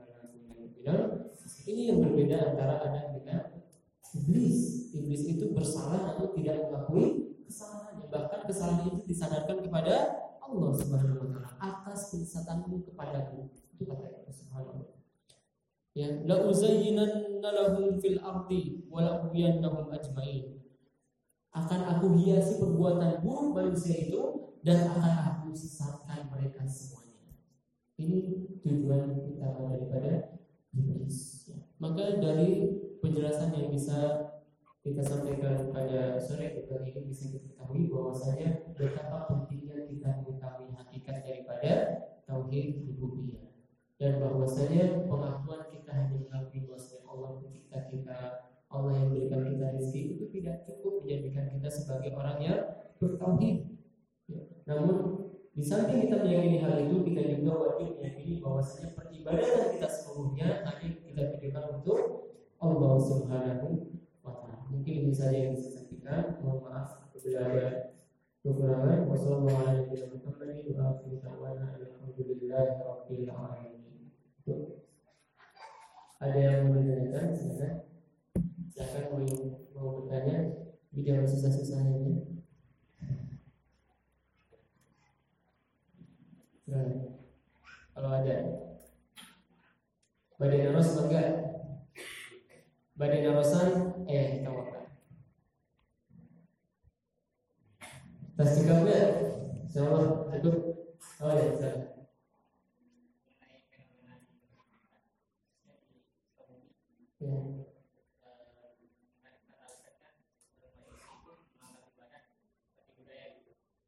ini yang berbeda antara Adam dengan iblis. Iblis itu bersalah namun tidak mengakui kesalahannya. Kesalahan itu disadarkan kepada Allah Subhanahu wa taala atas penyesatanmu kepadaku. Itu kata Allah Subhanahu Ya, la uzayyinanna lahum fil ardi wa la ubiyannahum ajmain. Akan aku hiasi perbuatan buruk manusia itu dan akan aku sesatkan mereka semuanya. Ini tujuan utama daripada iblis. Ya. Maka dari penjelasan yang bisa kita sampaikan pada sore hari ini bisa kita ketahui bahwasanya betapa pentingnya kita mengetahui hakikat daripada tauhid rububiyah dan bahwasanya pengakuan kita hanya mengakui bahwasanya Allah mencipta kita Allah yang memberikan kita rezeki itu tidak cukup menjadikan kita sebagai orang yang bertauhid ya. namun di samping kita meyakini hal itu kita juga wajib meyakini bahwasanya peribadatan kita seluruhnya hanya kita tujukan untuk Allah Subhanahu. Mungkin ini saja yang bisa sampaikan. Mohon maaf apabila ada kekurangan. Wassalamualaikum warahmatullahi wabarakatuh. Ada yang mau ditanyakan? Silakan. Silakan mau, bertanya. Jangan susah-susah ini. Nah, kalau ada, badan harus enggak? Badan Rosan eh tawakal. Tas cekapnya sama cukup. Oh ya, salah. Ya.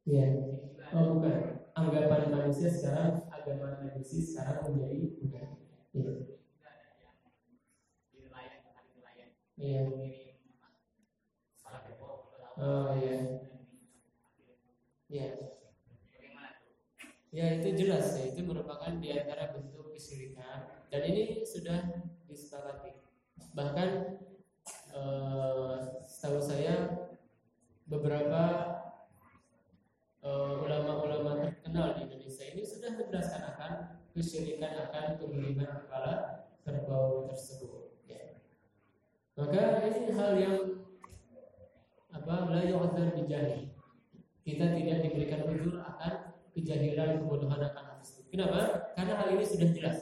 Ya. Oh bukan. Anggapan manusia sekarang agama manusia sekarang menjadi budaya. Ya. Iya. Oh iya. Iya. Ya itu jelas ya itu merupakan di antara bentuk kesyirikan dan ini sudah disepakati. Bahkan eh, setahu saya beberapa eh, ulama-ulama uh, terkenal di Indonesia ini sudah menjelaskan akan kesyirikan akan pengiriman Maka ini hal yang apa la yu'adzar bijahil. Kita tidak diberikan ujur akan kejahilan kebodohan akan tersebut. Kenapa? Karena hal ini sudah jelas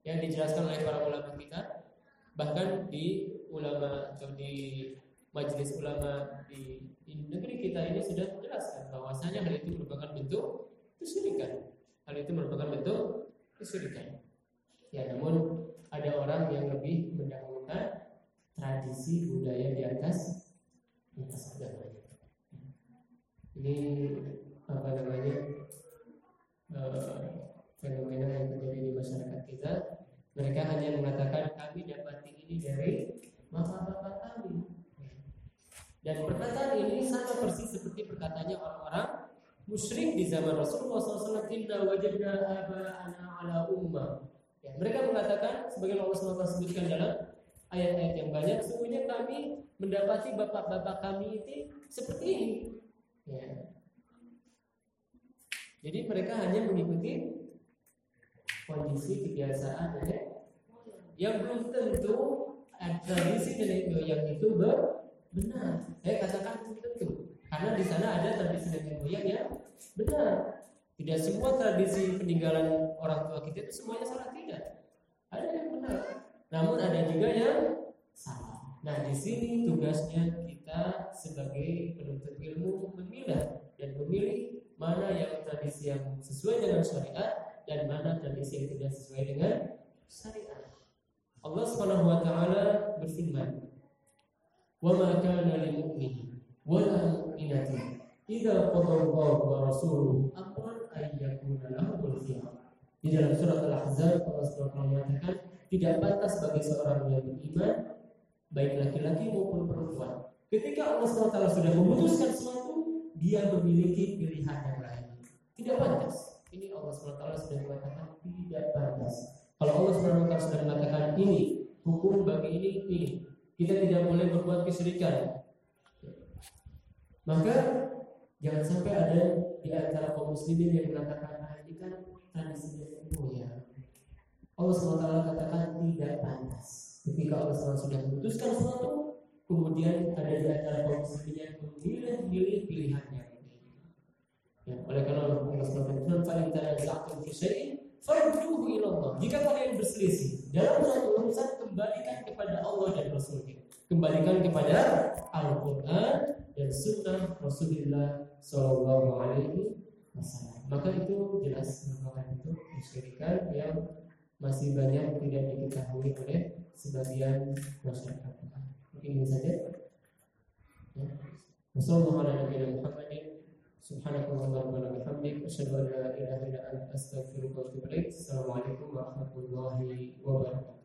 yang dijelaskan oleh para ulama kita bahkan di ulama atau di majelis ulama di, di negeri kita ini sudah menjelaskan bahwasanya hal itu merupakan bentuk kesyirikan. Hal itu merupakan bentuk kesyirikan. Ya, namun ada orang yang lebih mendahulukan tradisi budaya di atas di atas agama. Ini apa namanya uh, fenomena yang terjadi di masyarakat kita. Mereka hanya mengatakan kami dapat ini dari bapak-bapak kami. Dan perkataan ini sama persis seperti perkataannya orang-orang musyrik di zaman Rasulullah SAW. Inna wajadna aba'ana ala ummah. Ya, mereka mengatakan, sebagai Allah SWT sebutkan dalam ayat-ayat yang banyak, sesungguhnya kami mendapati bapak-bapak kami itu seperti ini. Ya. Jadi mereka hanya mengikuti kondisi kebiasaan nenek yang belum tentu tradisi nenek moyang itu benar. Saya katakan belum tentu, karena di sana ada tradisi nenek moyang yang benar. Tidak semua tradisi peninggalan orang tua kita itu semuanya salah tidak. Ada yang benar, namun ada juga yang salah. Nah, di sini tugasnya kita sebagai penuntut ilmu memilah dan memilih mana yang tradisi yang sesuai dengan syariat dan mana tradisi yang tidak sesuai dengan syariat. Allah Subhanahu wa taala berfirman, "Wa ma kana lil mu'min wa la mu'minatin idza qada Allahu wa rasuluhu amran ay yakuna lahumul Di dalam surat Al-Ahzab Allah Subhanahu wa tidak pantas bagi seorang yang beriman baik laki-laki maupun perempuan. Ketika Allah SWT sudah memutuskan sesuatu, dia memiliki pilihan yang lain. Tidak pantas. Ini Allah SWT sudah mengatakan tidak pantas. Kalau Allah SWT sudah mengatakan ini, hukum bagi ini, ini. Kita tidak boleh berbuat kesyirikan. Maka jangan sampai ada di antara kaum muslimin yang mengatakan ah, ini kan tradisi ilmu ya. Allah SWT katakan tidak pantas. Ketika Allah SWT sudah memutuskan sesuatu, kemudian ada di antara kaum muslimin memilih-milih pilihannya. Ya, oleh karena Allah SWT berfirman, "Fa in tanaza'tum fi syai'in farduhu ila Allah." Jika kalian berselisih dalam suatu urusan, kembalikan kepada Allah dan Rasulnya. Kembalikan kepada Al-Quran dan Sunnah Rasulullah Shallallahu Alaihi Wasallam. Maka itu jelas merupakan itu kesyirikan yang masih banyak tidak diketahui oleh sebagian masyarakat. Mungkin ini saja. Ya. Wassalamualaikum warahmatullahi wabarakatuh. Assalamualaikum warahmatullahi wabarakatuh.